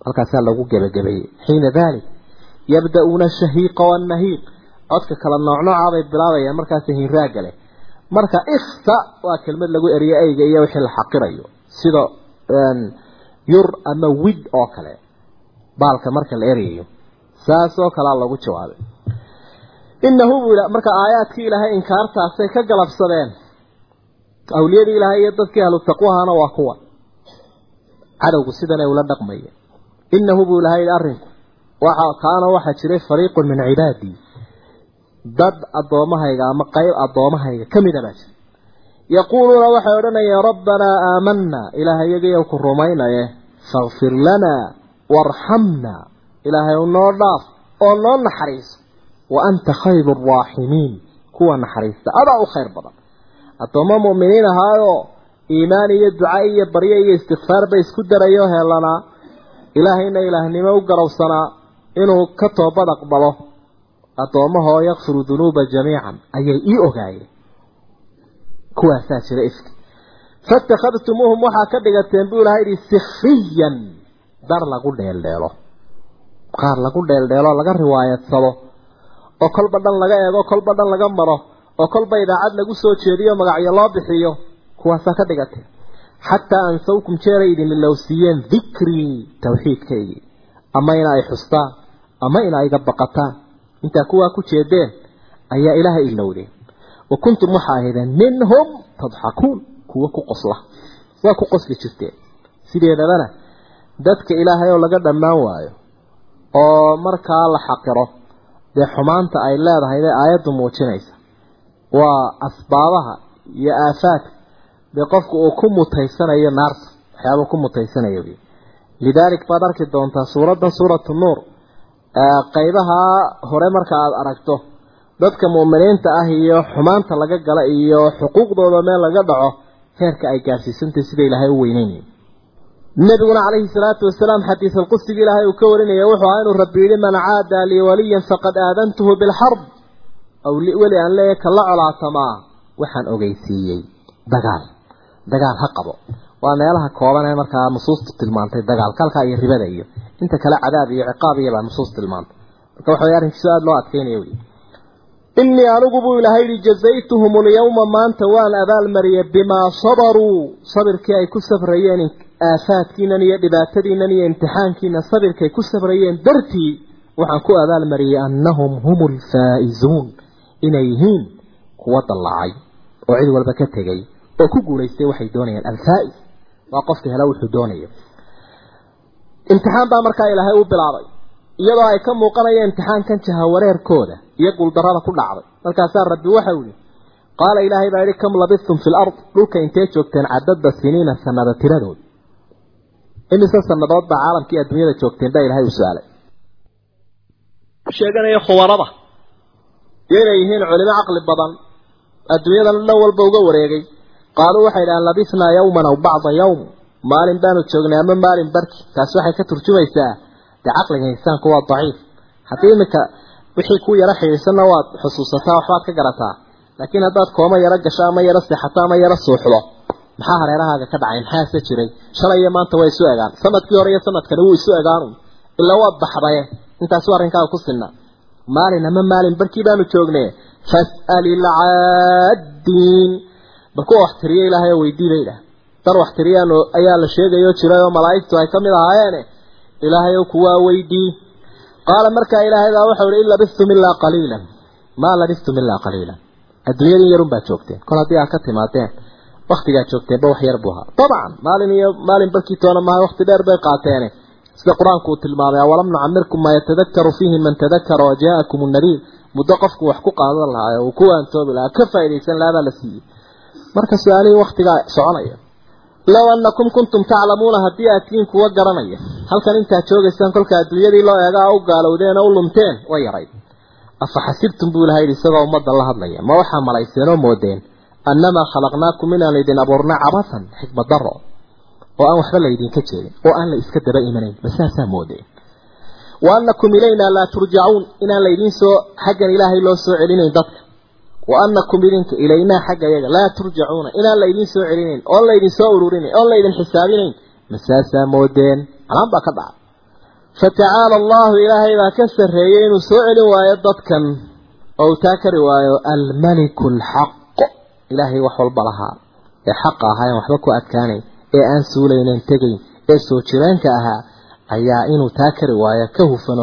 Halkaasaa lagu gebagabeeyey. Xiina dalik yabda-uuna shahiiqa wannahiiq codka kala noocnoocaa bay bilaabayaan markaas hinraaga leh marka ikhsa waa kelmad lagu eriyo eyga iyo wixii la xaqirayo. Sida yur ama wid oo kale baalka marka la erayayo saas oo kalea lagu jawaabay. Inahu marka aayaadkii ilaahay inkaartaasay ka galabsadeen awliyadii ilaahay iyo dadkii ahlu taqwahana waa kuwa. Cadowgu sidanay ula dhaqmaya. Inahu buu ilahay arrinku waxa kaana waxaa jiray fariiqun min cibaadii dad addoommahayga ama qayb addoommahayga ka mida baa jira. Yaquuluuna waxay odhanayeen rabbanaa aamanaa ilaahay iyagiiyow ku rumaynaye fakfir lanaa waarxamnaa ilaahay u noo dhaaf oo noo naxariiso wa anta khayru araaximiin kuwa naxariista adaa u khayr badan. Addoommo mu'miniin ahaayoo iimaan iyo duca iyo baryo iyo istikfaar bay isku darayo heelanaa ilaahayna ilaahnimo u garowsanaa inuu ka toobad aqbalo addoommahoo yakfiru dunuuba jamiican ayay ii ogaayeen. Kuwaasaa jira ifki fatakhadtumuuhum waxaa ka dhigateen buu ilahay yidhi sikhriyan dar lagu dheeldheelo. Qaar lagu dheeldheelo laga riwaayadsado oo kolba dhan laga eego kolba dhan laga maro. Oo kolba idaacad lagu soo jeediyo magacyo loo bixiyo. Kuwaasaa ka dhigateen xataa ansawkum jeeray idin ilowsiiyeen dikrii tawxiidkaygii. Ama ina ay xustaan ama ina iga baqataan intaa kuwaa ku jeedeen ayaa ilaahay ilowdeen wa kuntum waxaa ahaydeen minhum tadxakuun kuwa ku qosla. Waa ku qosli jirteen sideedabana dadka ilaahay oo laga dhammaan waayo oo markaa la xaqiro dee xumaanta ay leedahay bay aayaddu muujinaysa. Waa asbaabaha iyo aafaadka. Dee qofku uu ku mutaysanayo naarta waxyaabuu ku mutaysanayo wy lidaalik baad arki doontaa suuraddan suuratu nuur qaybaha hore marka aada aragto dadka mu'miniinta ah iyo xumaanta laga gala iyo xuquuqdooda meel laga dhaco heerka ay gaarsiisantahy sida ilaahay u weyneynaya nabiguna calayhi salaatu wasalaam xadiis alqudsiga ilaahay uu ka warinaya wuxuu ahaa inuu rabbi yidhi man caada lii waliyan faqad aadantuhu bilxarb aw weli aan leeyahay kala colaatamaa waxaan ogeysiiyey. Dagaal dagaal ha qabo. Waa meelaha kooban ee markaa nusuustu tilmaantay dagaalka halkaa iyo ribada iyo inta kale cadaab iyo ciqaab iyabaa nusuus tilmaantay. Marka waxa way arrinkiisu aada loo adkeynaya wey innii anigu buu ilaahay yihi jazaytuhum alyawma maanta waan abaalmariyay bimaa sabaruu sabirkii ay ku safrayeen aafaadkiinan iyo dhibaatadiinan iyo imtixaankiina sabirkay ku safrayeen dartii waxaan ku abaalmariyey annahum hum alfaa'izuun inay yihiin kuwa dallacay oo cid walba ka tegay oo ku guulaystay waxay doonayaan alfaa'is waa qofka hela wuxuu doonayo imtixaan baa markaa ilaahay u bilaabay. Iyadoo ay ka muuqanayeen imtixaankan jahawareerkooda iyo guuldarrada ku dhacday. Markaasaa rabbi waxau yihi qaala ilaahay baa yihi kam labistum fi lard dhulka intee joogteen cadada siniina sanada tiradood. Imise sanadood baa caalamkii adduunyada joogteen baa ilaahay u su'aalay sheeganaya khubarada. Iyo inay yihiin culimo caqli badan. Adduunyadan dhan walba uga wareegay. Qaaluu waxay idhahaan labisnaa yawman aw bacda yawm maalin baanu joognay ama maalin barki taasi waxay ka turjumaysaa dee caqliga insaanku waa daciif. Haddii iminka wixii ku yaro xidhiidsanna waad xusuusataa waxbaad ka garataa. Laakiin haddaad kooma yaro gasho ama yaro seexato ama yaro suuxdo. Maxaa hareerahaaga ka dhacay? Maxaase jiray? Shalay iyo maanta way isu egaan. Sanadkii hore iyo sanadkani wuu isu egaan. Ilaa waad baxdaye intaasu arrinkaaga ku sinna. Maalin ama maalin barkii baanu joogne fas'al ilcaaddiin bal kuwa wax tiriya ilaahay oo weydii bay idhaah dar wax tiriyaan ayaa la sheegayo jiray oo malaa'igtu ay ka mid ahaayeene ilaahay oo kuwaa weydii qaala markaa ilaahay baa waxau ihi in labistum ilaa qaliilan. Maa labistum ilaa qaliilan. Adduunyadii yarun baad joogteen. Kol haddii aad ka timaadeen waktigaad joogteenba wax yar buu ahaa. Dabcan maalin iyo maalin barkii toona maaha wakti dheer bay qaateene sida qur'aanku uu tilmaamay awalam nucamirkum maa yatadakaru fiihi man tadakara wa jaa-akum nadiir muddo qofku wax ku qaadan lahaa uu ku waantoobi lahaa ka faaidaysan lahaa baa la siiyey. Marka su'aalihii waktigaa soconaya low annakum kuntum taclamuuna haddii aad tihiin kuwa garanaya halkan intaad joogaysaan kolka adduunyadii loo eegaa u gaalowdeen oo u lumteen way yarayd afa xasibtum buu ilaha yidhi isagoo ummadda la hadlaya ma waxaa malayseen oo moodeen annamaa khalaqnaakum inaan idin abuurnay cabasan xikmad daro oo aan waxba laydinka jeedin oo aan la iska daba imanayn masaasaa moodeen wa annakum ilaynaa laa turjacuun inaan laydin soo xaggan ilaahay loo soo celinayn dadka wa annakum idinka ilaynaa xagga iyaga laa turjacuuna inaan laydin soo celinayn oon laydin soo ururinayn oon laydin xisaabinayn masaasaa moodeen canaan baa ka dhaca fatacaala allahu ilaahay baa ka sarreeyey inuu soo celin waayo dadkan. Oo uu taa kari waayo almaliku alxaq ilaahay wax walba lahaa. Ee xaqa ahaa aan waxba ku adkaanayn ee aan suulaynayn tegayn. Ee soo jireenka ahaa ayaa inuu taa kari waayo ka hufan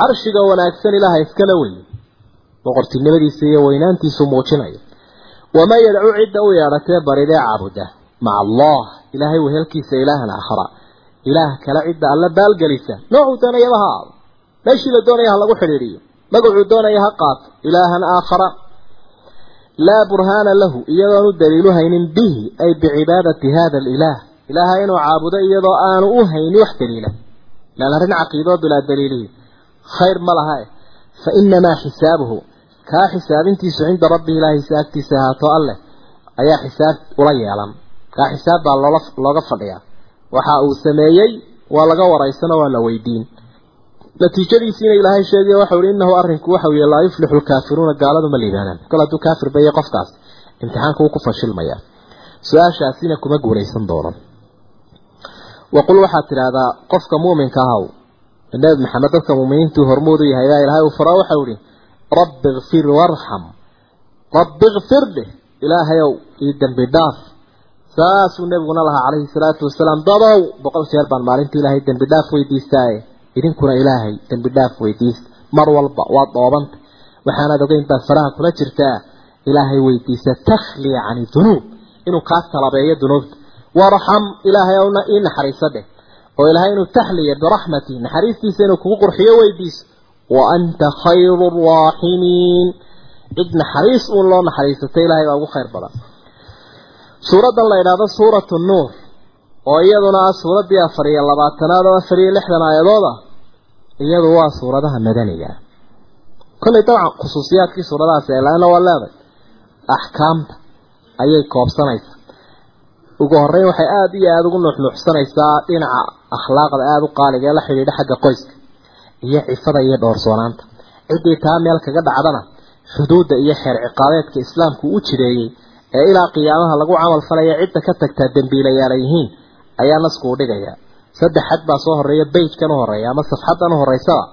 carshiga wanaagsan ilaaha iskala weyn. Boqortinimadiisa iyo weynaantiisu muujinaya. Waman yadcuu cidda u yeedhatee baridee caabuda. Maca allah ilaahay wehelkiisa ilaahan aakhara ilaah kale cidda alla baalgelisa. Noocuu doonayaba ha aado meeshii la doonaya ha lagu xidhiidhiyo. Magacuu doonaya ha qaato ilaahan aakhara. Laa burhaana lahu iyadoon daliilu haynin bihi ay bicibaadati hada alilaah. Ilaaha inuu caabudo iyadoo aanu u haynin wax daliila. Lan arrin caqiidoo bilaa daliilihi khayr ma laha fa inamaa xisaabuhu kaa xisaabintiisu cinda rabbi ilaahiisa agtiisa ahaato alleh ayaa xisaab ula yeelan. Kaa xisaab baa loola looga fadhiyaa. Waxa uu sameeyey waa laga waraysano waa la weydiin. Natiijadiisiina ilaahay sheegay waxau ihi innahu arrinku waxau yihi laa yuflixu lkaafiruuna gaaladu ma liibaanaan. Kol hadduu kaafir baya qofkaas imtixaanka wuu ku fashilmayaa. Su'aashaasina kuma guulaysan doono waqul waxaad tidhaahdaa qofka muuminka ahaw nabi maxamed dadka muuminiintuu hormuudu yahay baa ilaahay uu faraa waxau ihi rabbi ikfir warxam rabbi ikfir dheh ilaahayow ii dembi dhaaf. Saasuu nebiguna lahaa calayhi salaatu wasalaam dadow boqol jeer baan maalintii ilaahay dembi dhaaf weydiistaaye idinkuna ilaahay dembi dhaaf weydiista mar walba waad dhoobanta waxaanaad ogeyn baad faraha kula jirtaa ilaahay weydiisa takhliya cani dunuub. Inuu kaa talabeeyo dunuubta. Warxam oo ilaahay inuu taxliya biraxmati naxariistiisa inuu kugu qurxiyo weydiiso wa anta khayru raaximiin cid naxariis uun loo naxariisatay ilaahay baa ugu khayr badan. Suuraddan la idhaahdo suuratu nuur oo iyaduna ah suuraddii afar iyo labaatanaad oo afar iyo lixdan aayadooda iyadu waa suuradaha madaniga. Kollay dabcan khusuusiyaadkii suuradahaasi eelaana waa leeday. Axkaamta ayay koobsanaysaa. Ugu horreyn waxay aada iyo aada ugu nuuxnuuxsanaysaa dhinaca akhlaaqda aada u qaaliga ee la xidhiidha xagga qoyska iyo cifada iyo dhowrsoonaanta ciddii taa meel kaga dhacdana xuduudda iyo xeer ciqaabeedka islaamku u jireeyey ee ilaa qiyaamaha lagu camal falaya cidda ka tagtaa dembiilayaala yihiin ayaa nasku u dhigaya. Saddex xad baa soo horreeya beyjkan u horreeya ama safxaddan u horeysaba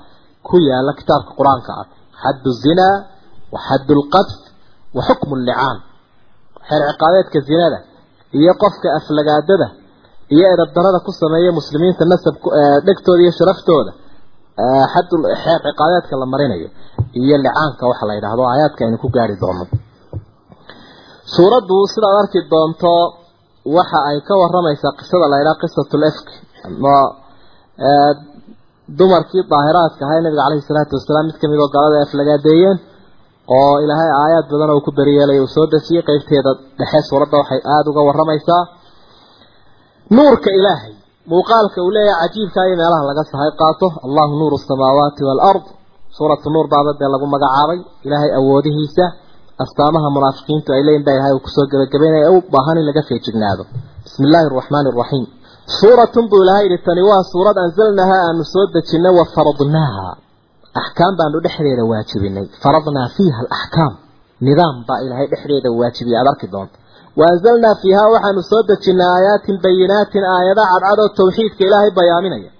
ku yaalla kitaabka qur'aanka ah. Xaddu zinaa wa xaddu lqadf wa xukmu llicaan xeer ciqaabeedka zinada iyo qofka aflagaadada iyo edabdarada ku sameeya muslimiinta nasab dhegtooda iyo sharaftooda. Xaddu xeer ciqaabeedka la marinayo iyo licaanka waxa la yidhaahdo aayaadka aynu ku gaari doono suuraddu sidaad arki doonto waxa ay ka waramaysaa qisada la yidhaha qisatul ama dumarkii daahiraadka ahaa nabiga caleyhi salaatu wasalaam mid ka mid oo galada ay aflagaadeeyeen oo ilaahay aayaad badan oo ku beriyeelay uu soo dejiyey qeybteeda dhexe suuradda waxay aada uga waramaysaa nuurka ilaahay. Muuqaalka uu leeyahay cajiibka iyo meelaha laga sahay qaato. Allahu nuuru asamaawaati waalard suuratu nuur baaba dee lagu magacaabay. Ilaahay awoodihiisa. Astaamaha munaafiqiintu ay leeyihiin baa ilahay uu ku soo gebagabeynaya. U baahan in laga feejignaado. Bismi illaahi araxmaani araxiim suuratun buu ilahay yidhi tani waa suurad anzalnahaa aanu soo dejinay wa faradnaaha axkaam baanu dhexdeeda waajibinay. Faradnaa fiiha alaxkaam. Nidaam baa ilaahay dhexdeeda waajibiyay aad arki doonta wa anzalnaa fiihaa waxaanu soo dejinay aayaatin bayinaatin aayada cadcad oo tawxiidka ilaahay bayaaminaya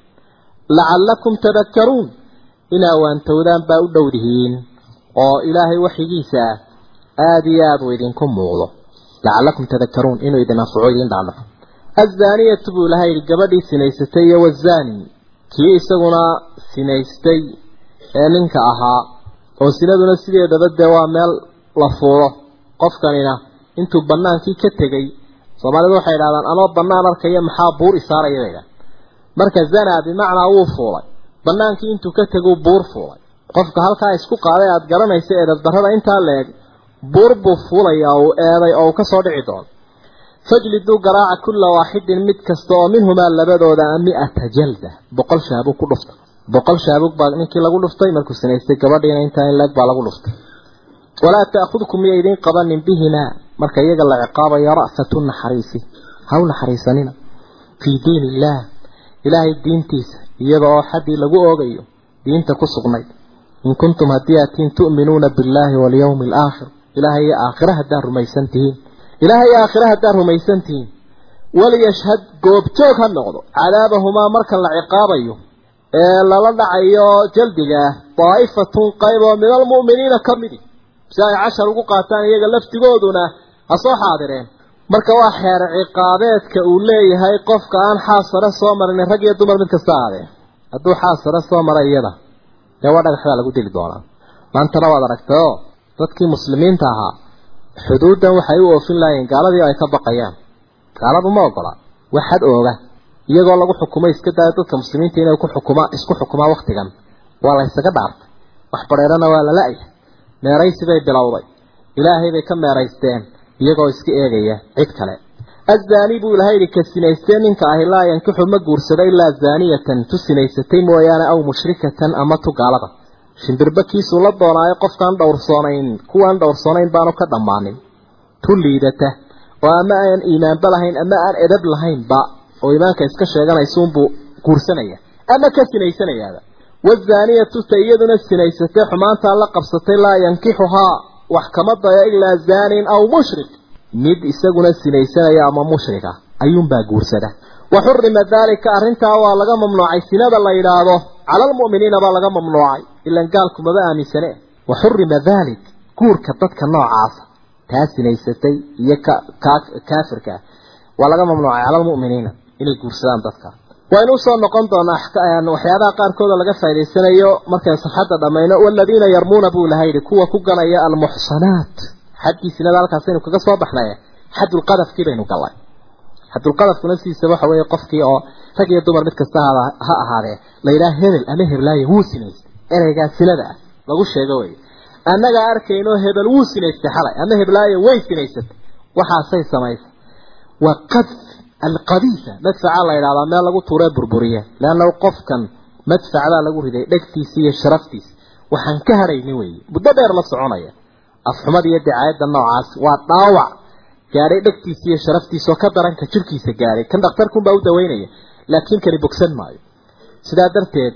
lacallakum tadakkaruun inaa waantowdaan baa u dhowdihiin oo ilaahay waxigiisa ah aada iyo aada uu idinku muuqdo lacallakum tadakkaruun inuu idin anfaco idin dhaadhafo azaaniyatu buu ilahay yidhi gabadhii sinaysatay iyo wazaani kii isaguna sinaystay ee ninka ahaa oo sinaduna sideedaba dee waa meel la fuulo qofkanina intuu banaankii ka tegey soomaalidu waxay idhahdaan anoo banaan arkaya maxaa buur isaaraya bay marka zanaa bimacnaa wuu fuulay. Banaankii intuu ka teguu buur fuulay. Qofka halkaa isku qaaday aada garanaysa eedabdarrada intaa leeg buur buu fuulayaa uu eeday oo uu ka soo dhici doono. Fajliduu garaaca kulla waaxidin mid kasta oo minhumaa labadooda mi-ata jalda. Boqol shaabug ku dhufta. Boqol shaabug baa ninkii lagu dhuftay markuu sinaystay gabadhiina intaa in leeg baa lagu dhuftay. Walaa ta'khudkum miya idiin qabanin bihimaa marka iyaga la ciqaabayo ra'fatu naxariisi ha u naxariisanina. Fii diin illaah ilaahay diintiisa iyada oo xaddii lagu oogayo diinta ku sugnayd in kuntum haddii aatiin tu'minuuna billaahi walyawmi alaakhir ilaahay iyo aakhira haddaa rumaysan tihiin. Ilaahay iyo aakhira haddaa rumaysan tihiin waliyashhad goobjoog ha noqdo. Cadaabahumaa marka la ciqaabayo ee lala dhacayo jaldiga ah daa'ifatun qayb oo min almu'miniina ka midi si ay cashar ugu qaataan iyaga laftigooduna ha soo xaadireen. Marka waa xeer ciqaabeedka uu leeyahay qofka aan xaasare soo marin rag iyo dumar mid kasta ahaadee hadduu xaasare soo mara iyada dee waa dhagaxdaa lagu dili doonaa. Maantana waad aragtayoo dadkii muslimiinta ahaa xuduuddan waxay u oofin laayeen gaaladii ay ka baqayaan. Gaaladu ma ogola wax xad ooga. Iyagoo lagu xukumay iska daayo dadka muslimiinta inay ku xukuma isku xukumaan waktigan waa la ysaga dhaartay. Wax badheerana waa la la-ya meeraysi bay bilowday. Ilaahay bay ka meeraysteen iyagoo iska eegaya cid kale. Azaani buu ilahay yidhi ka sinaystee ninka ahi laa yankixu ma guursado ilaa zaaniyatan. Tu sinaysatay mooyaane aw mushrikatan ama tu gaalada shimbirba kiisuu la doonaayo qofkaan dhowrsoonayn kuwaan dhowrsoonayn baanu ka dhammaanin. Tu liidata oo ama aan iimaanba lahayn ama aan edab lahaynba oo iimaanka iska sheeganaysuunbuu guursanaya ama ka sinaysanayaaba wazaaniyatu ta iyaduna sinaysatay xumaantaa la qabsatay laa yankixuhaa wax kama dayo ilaa zaanin aw mushrik. Mid isaguna sinaysanaya ama mushrika ayuunbaa guursada. Wa xurima daalika arrintaa waa laga mamnuucay. Sinada la yidhaahdo cala almu'miniina baa laga mamnuucay. Ilan gaalku maba aaminsane. Wa xurima daalik guurka dadka noocaasa taa sinaysatay iyo kaafirka. Waa laga mamnuucay cala almu'miniina inay guursadaan dadka waynu u soo noqon doonaa waxyaabaha qaarkooda laga faa'idaysanayo markaynu safxadda dhammayno waladiina yarmuuna buu ilahay yidhi kuwa ku ganaya almuxsanaat. Xaddii sinada halkaasaynu kaga soo baxnay xadulqadafkii baynu gallay. Xadulqadafkuna sidiisa waxa weeye qofkii oo rag iyo dumar mid kasta ha ahaadee la yidhaha hebel ama heblaayo wuu sinaystay ereygaa sinada ah lagu sheego wey annagaa arkayno hebel wuu sinaystay xalay ama heblaayo way sinaysatay alqadiisa madfacaa la yidhahdaa meel lagu tuuree burburiya leanna qofkan madfacdaa lagu riday dhegtiisa iyo sharaftiisa waxaan ka hadhayni weeye. Muddo dheer la soconaya. Afxumada iyo dacaayadda noocaas waa dhaawac. Gaadhay dhegtiisa iyo sharaftiisa oo ka daranka jirkiisa gaadhay kan dhakhtarkunbaa u daweynaya laakiin kani bogsan maayo. Sidaa darteed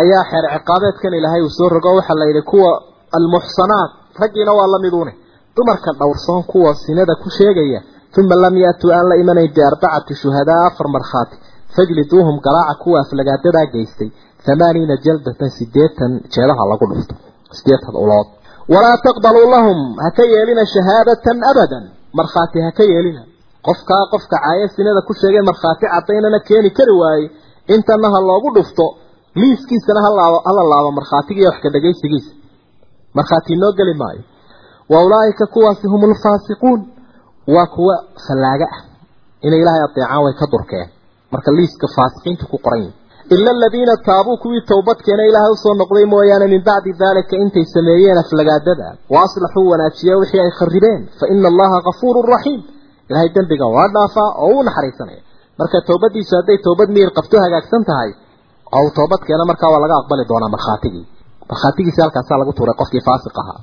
ayaa xeer ciqaabeedkan ilaahay uu soo rogo waxaa la yidhi kuwa almuxsanaat raggiina waa la dumarka dhowrsoon kuwa sinada ku sheegaya uma lam yaatuu aan la imanayn biarbacati shuhadaa afar markhaati fajliduuhum garaaca kuwa aflagaadadaa geystay hamaaniina jaldatan sideetan jeedaha lagu dhufto sideetan ulood walaa taqbaluu lahum ha ka yeelina shahaadatan abadan markhaati ha ka yeelina qofkaa qofka caayo sinada ku sheegay markhaati cadaynana keeni kari waaye intana ha loogu dhufto liiskiisana hala laabo markhaatigiiyo wax ka dhagaysigiisa markhaati inoo geli maayo wa ulaaika kuwaasi hum ulfaasiquun waa kuwa fallaaga ah. Inay ilaahay adeecaan way ka durkeen. Marka liiska faasiqiinta ku qoran yihiin ila aladiina taabuu kuwii towbadkeena ilaahay u soo noqday mooyaane min bacdi daalika intay sameeyeen aflagaadada. Wa aslaxuu wanaajiya wixii ay kharibeen fa ina allaha kafuurun raxiim ilaahay dembiga waa dhaafaa oo uu naxariisanaya. Marka towbadiisu hadday towbad miyir qabto hagaagsan tahay oo toobadkeena markaa waa laga aqbali doonaa markhaatigii markhaatigiisi halkaasaa lagu tuuray qofkii faasiq ahaa.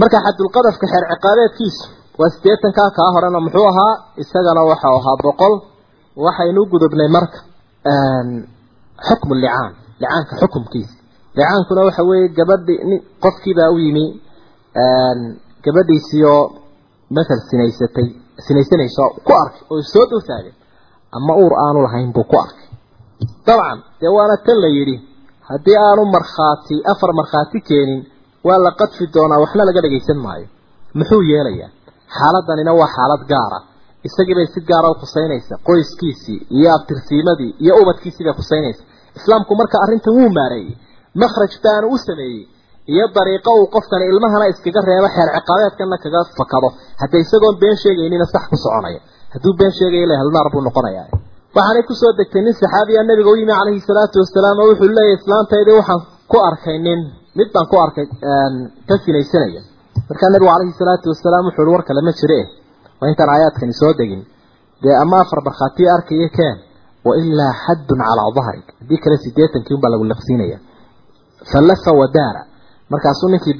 Marka xadulqadafka xeer ciqaabeedkiisu waa siddeetankaa kaa horena muxuu ahaa isagana waxau ahaa boqol. Waxaynu gudubnay marka xukmu licaan licaanka xukumkiisa. Licaankuna waxa weeye gabadhi nin qofkiibaa u yimi gabadhiisiioo masal sinaysatay sinaysanayso ku arkay oo soo dul ama uur aanu lahayn buu ku arkay. Dabcan dee waana tan la yidhi haddii aanu markhaati afar markhaati keenin waa la qadfi doonaa waxna laga dhagaysan maayo. Muxuu yeelayaa xaaladanina waa xaalad gaara isagiibay si gaara u khusaynaysa qoyskiisii iyo abtirsiimadii iyo ubadkiisiibay khusaynaysa islaamku marka arrintan wuu maareeyey makhraj baanu u sameeyey iyo dariiqo uu qofkani ilmahana iskaga reebo xeer ciqaabeedkana kaga fakado. Hadda isagoon been sheegaynina sax ku soconaya. Hadduu been sheegaya la helnaar buu noqonayaa. Waxaanay ku soo degtay nin saxaabiya nabiga u yimi calayhi salaatu wasalaam oo wuxuu leeyahy islaantaydii waxaan ku arkay nin. Mid baan ku arkay ka sinaysanaya markaa nabigu calayhi salaatu wasalaam wuxuu hi war kale ma jire. Eh waa intaan aayaadkani soo degin. Dee ama afar barkhaatiyo arkaya keen wa ilaa xaddun calaa dahrik haddii kale siddeetankii unbaa lagu liqsiinaya fallafa wadaara markaasuu ninkii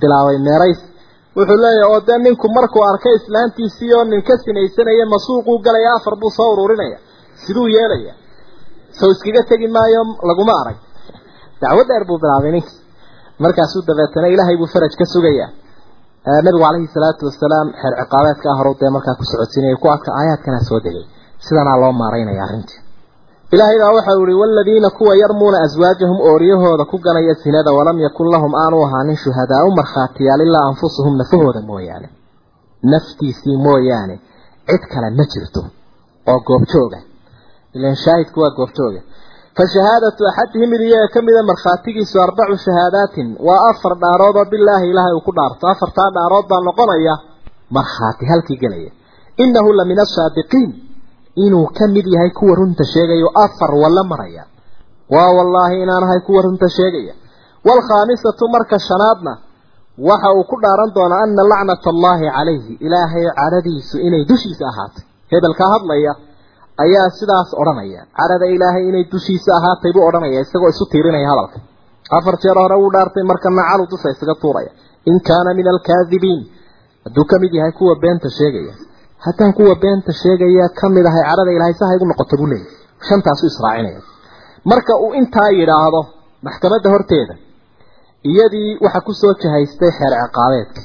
bilaabay meerays wuxuu leeyahay oo dee ninku markuu arkay islaantiisii oo nin ka sinaysanaya masuuquu galaya afar buu soo ururinaya. Siduu yeelaya. Soo iskaga tegi maayo laguma arag. Dacwo dheer buu bilaabay ninkii markaasuu dabeetana ilaahay buu faraj ka sugayaa nabigu calayhi salaatu wasalaam xeer ciqaabeedkaa horu dee markaa ku socodsiinaya ku adka aayaadkana soo degay sidanaa loo maaraynaya arrintii. Ilaahay baa waxau ihi waladiina kuwa yarmuuna aswaajahum ooriyahooda ku ganaya sinada walam yakun lahum aanu ahaanin shuhadaau markhaatiyaal ilaa anfusuhum nafahooda mooyaane. Naftiisii mooyaane cid kale ma jirto oo goobjooga ilan shaahidku waa goobjooga fa shahaadatu axadihim mid iyaga ka mida markhaatigiisu arbacu shahaadaatin waa afar dhaarood oo bilaahi ilaahay uu ku dhaarto afartaa dhaarood baa noqonaya markhaati halkii gelaya innahu la min asaadiqiin inuu ka mid yahay kuwa runta sheegayo afar walla maraya waa wallaahi inaanahay kuwa runta sheegaya waalkhaamisatu marka shanaadna waxa uu ku dhaaran doonaa ana lacnata ayaa sidaas odhanaya. Cadhada ilaahay inay dushiisa ahaatay buu odhanaya isagoo isu tiirinaya hadalka. Afar jeer hore wuu dhaartay markana calu dusha isaga tuuraya. In kaana min alkaadibiin hadduu ka mid yahay kuwa beenta sheegaya. Haddaan kuwa beenta sheegaya ka mid ahay cadhada ilaahay saha igu noqoto buu leeyahy shantaasu israacinaya. Marka uu intaa yidhaahdo maxkamadda horteeda iyadii waxa ku soo jahaystay xeer ciqaabeedka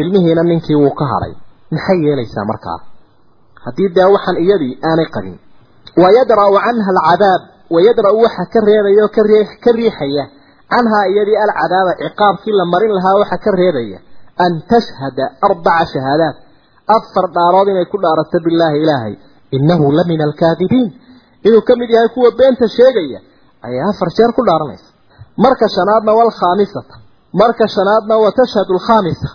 ilmihiina ninkii wuu ka hadhay. Maxay yeelaysaa markaa haddii dee waxaan iyadii aanay qabin. Wayadra'u canha alcadaab wayadra'u waxa ka reebaya oo ka riixaya. Canhaa iyadii alcadaaba ciqaabkii la marin lahaa waxa ka reebaya. An tashhada arbaca shahaadaat afar dhaarood inay ku dhaarato bilaahi ilaahay. Innahu la min alkaadibiin. Inuu ka mid yahay kuwa beenta sheegaya ayay afar jeer ku dhaaranaysa. Marka shanaadna walkhaamisata marka shanaadna wa tashhadu alkhaamisa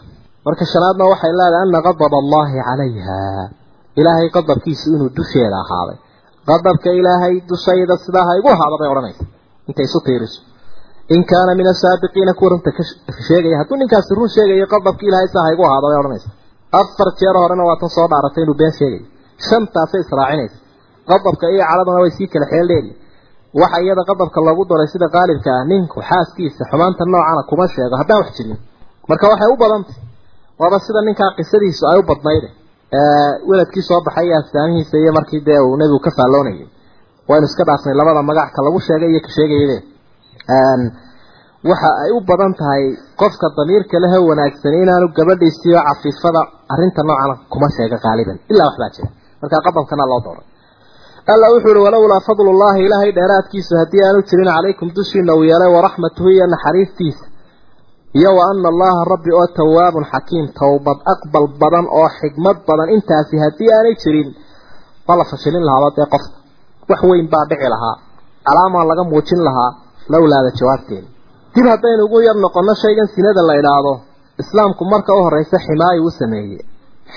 marka shanaadna waxay leedahay ana qadaba allahi calayha ilaahay qadabkiisu inuu dusheeda ahaaday. Qadabka ilaahay dushayda sidaa ha igu ahaada bay odhanaysa. Intay isu tiiriso. In kaana min asaabiqiina kuwa runta sheegaya. Hadduu ninkaasi run sheegayo qadabka ilaahay sidaa ha igu ahaada bay odhanaysa. Afar jeer horena waa tan soo dhaaratay inuu been sheegayo shantaasay israacinaysa. Qadabka iyo caladuna way sii kala xeel dheeri waxa iyada qadabka loogu daray sida qaalibka ah ninku xaaskiisa xumaanta noocana kuma sheego. Haddaan wax jirin. Marka waxay u badantay. Waaba sida ninkaa qisadiisu ay u badnayde weladkii soo baxay iyo astaamihiisa iyo markii dee uu nebigu ka faalloonayay waynu iska dhaafnay labada magacka lagu sheegay iyo ka sheegayade waxa ay u badan tahay qofka damiirka lehe wanaagsani inaanu gabadhiisiiyo cafiifada arrinta noocana kuma sheega qaaliban. Ilaa waxbaa jira. Marka qadabkana loo dooray alla wuxuu uhi walowlaa fadlullaahi ilaahay dheeraadkiisu haddii aanu jirin calaykum dushiina uu yeelay waraxmatuhu iyo naxariistiisa iyo wa ana allaha rabbi oo tawaabun xakiim towbad aqbal badan oo xigmad badan intaasi haddii aanay jirin waa la fashilin lahaaba dee qofka wax weyn baa dhici lahaa calaamaa laga muujin lahaa lowlaada jawaabteeda. Dib haddaynu ugu yar noqono shaygan sinada la idhaahdo islaamku marka u horeysa ximaayo u sameeyey.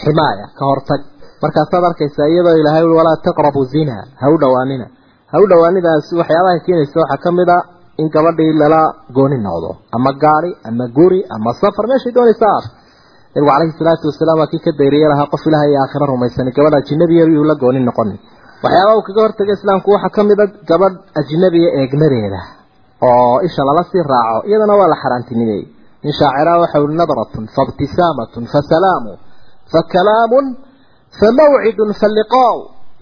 Ximaaya ka hortag. Markaasaad arkaysaa iyadoo ilaahay ui walaa taqrabu zina ha u dhowaanina. Ha u dhowaanidaasi waxyaabaha keenaysa waxaa ka mid a in gabadhii lala gooni noqdo. Ama gaari ama guri ama safar meeshay doonaysa aad nabigu calayhi salaatu wasalaam waa kii ka dayriye lahaa qof ilaha iyo aakhira rumaysan gabadh ajnabiya yuu la gooni noqonin waxyaabaha uu kaga hortagay islaamku waxaa ka mid a gabadh ajnabiya eegmadeeda oo isha lala sii raaco iyadana waa la xaaraantinimeeyey. Nin shaaciraha waxa ui nadratun faibtisaamatun fasalaamu fakalaamun famawcidun faliqaau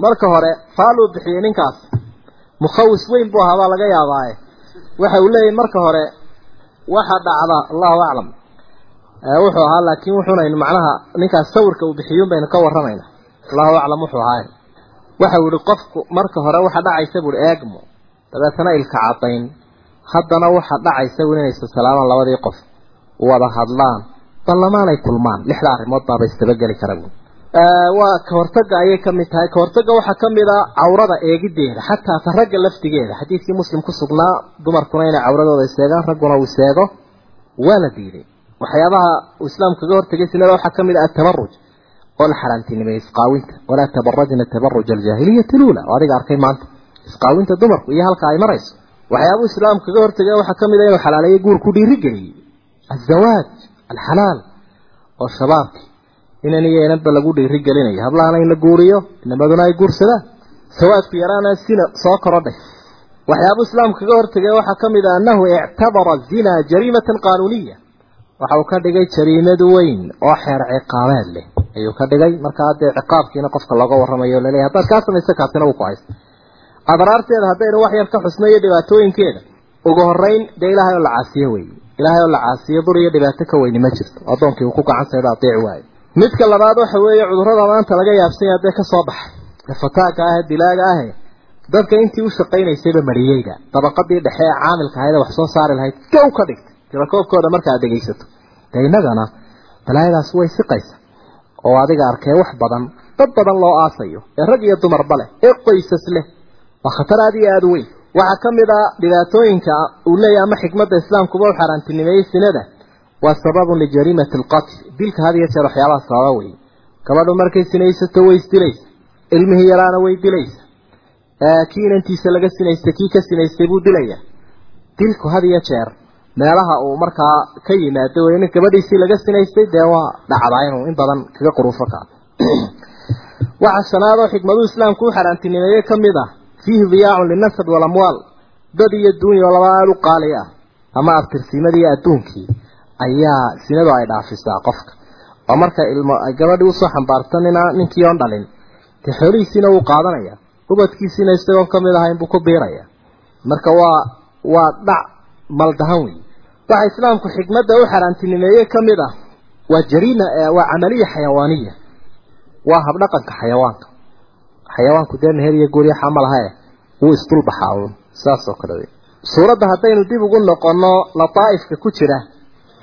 marka hore faaluu bixiyey ninkaas. Mukhawis weyn buu ahaa baa laga yaabaaye waxa uu leeyahy marka hore waxa dhacda allahu aclam wuxuu ahaa laakiin wuxuunaynu macnaha ninkaas sawirka uu bixiyuun baynu ka warramayna allahu aclam wuxuu ahaa. Waxa uu yihi qofku marka hore waxa dhacaysa buui eegmo dabeetana ilka cadayn haddana waxa dhacaysa buui inay salaamaan labadii qof. Wada hadlaan ballamaanay kulmaan lixda arrimood baaba istabageli kara buui waa kahortaga ayay ka mid tahay. Kahortaga waxaa ka mid a cawrada eegideeda xataa ta ragga laftigeeda xadiidkii muslim ku sugnaa dumarkuna inay cawradooda iseegaan ragguna uu seego waa la diiday. Waxyaabaha uu islaamku kaga hortagay sinada waxaa ka mid ah atabaruj oo la xaaraantinimeeyey isqaawinta. Walaa tabarajna tabaruj aljaahiliyati luula oo adiga arkay maanta. Isqaawinta dumarku iyo halka ay marayso. Waxyaabuu islaamku kaga hortagay waxaa ka mid a inuu xalaaleeyo guur ku azawaaj alxalaal oo shabaabki inan iyo inanba lagu dhiirigelinayo. Hablahana in la guuriyo inamaduna ay guursadaan sawaadku yaraana sina soo korodhay. Waxyaabuu islaamku kaga hortagay waxaa ka mid ah annahu ictabara zina jariimatan qaanuuniya waxa uu ka dhigay jariimad weyn oo xeer ciqaabeed leh ayuu ka dhigay. Markaa dee ciqaabkiina qofka looga warramayo laleeyahy haddaad kaa samaysa kaasina uu ku haysta. Adraarteeda haddaynu wax ka xusno iyo dhibaatooyinkeeda ugu horeyn dee ilaahay oo la caasiyo weeye ilaahay oo la caasiyo dur iyo dhibaato ka weyni ma jirto. Addoonkii uu ku gacan saydo adeeci waayo midka labaad waxa weeye cudurrada maanta laga yaabsanya haddee ka soo baxay fataaka ah dilaaga ahe dadka intii u shaqaynaysayba mariyeyda dabaqadii dhexe ee caamilka ahayd wax soo saari lahayd gow ka dhigtay tirakoobkooda marka aad dhegaysato dee innagana balaayadaas way siqaysa oo adiga arkee wax badan dad badan loo aasayo ee rag iyo dumarba leh ee qoysas leh. Waa khatar aad iyo aada weyn. Waxaa ka mid a dhibaatooyinka uu leeyahy ama xikmadda islaamkuba u xaaraantinimeeyey sinada waa jeer waxyaabaha sababa wey gabadhu markay sinaysato way isdilaysa ilmihii yaraana way dilaysa kii inantiisa laga sinaystay kii ka sinaystay buu dilaya. Dilku had iyo jeer meelaha uu markaa ka yimaado in gabadhiisii laga sinaystay dee waa dhacdaa inuu in badan kaga quruufo kaa waxaa shanaad oo xikmaduu islaamku u xaaraantinimeeye ka mid ah fiihi diyaacun linasab walamwaal dad iyo duunya laba aada u qaali ah ama abtirsiimadii adduunkii ayaa sinadu ay dhaafisaa qofka. Oo marka ilmo gabadhii u soo xambaarto nina ninkii oon dhalin dee xoolihiisiina wuu qaadanaya ubadkiisiina isagoon ka mid ahayn buu ku biiraya. Marka waa waa dhac maldahan wey waxa islaamku xikmadda u xaaraantinimeeye ka mid ah waa jariima waa camaliya xayawaaniya. Waa habdhaqanka xayawaanka. Xayawaanku dee meher iyo gurya xamalahae wuu isdulbaxaa uun saas oo kale wey suuradda haddaynu dib ugu noqono lataa'ifka ku jira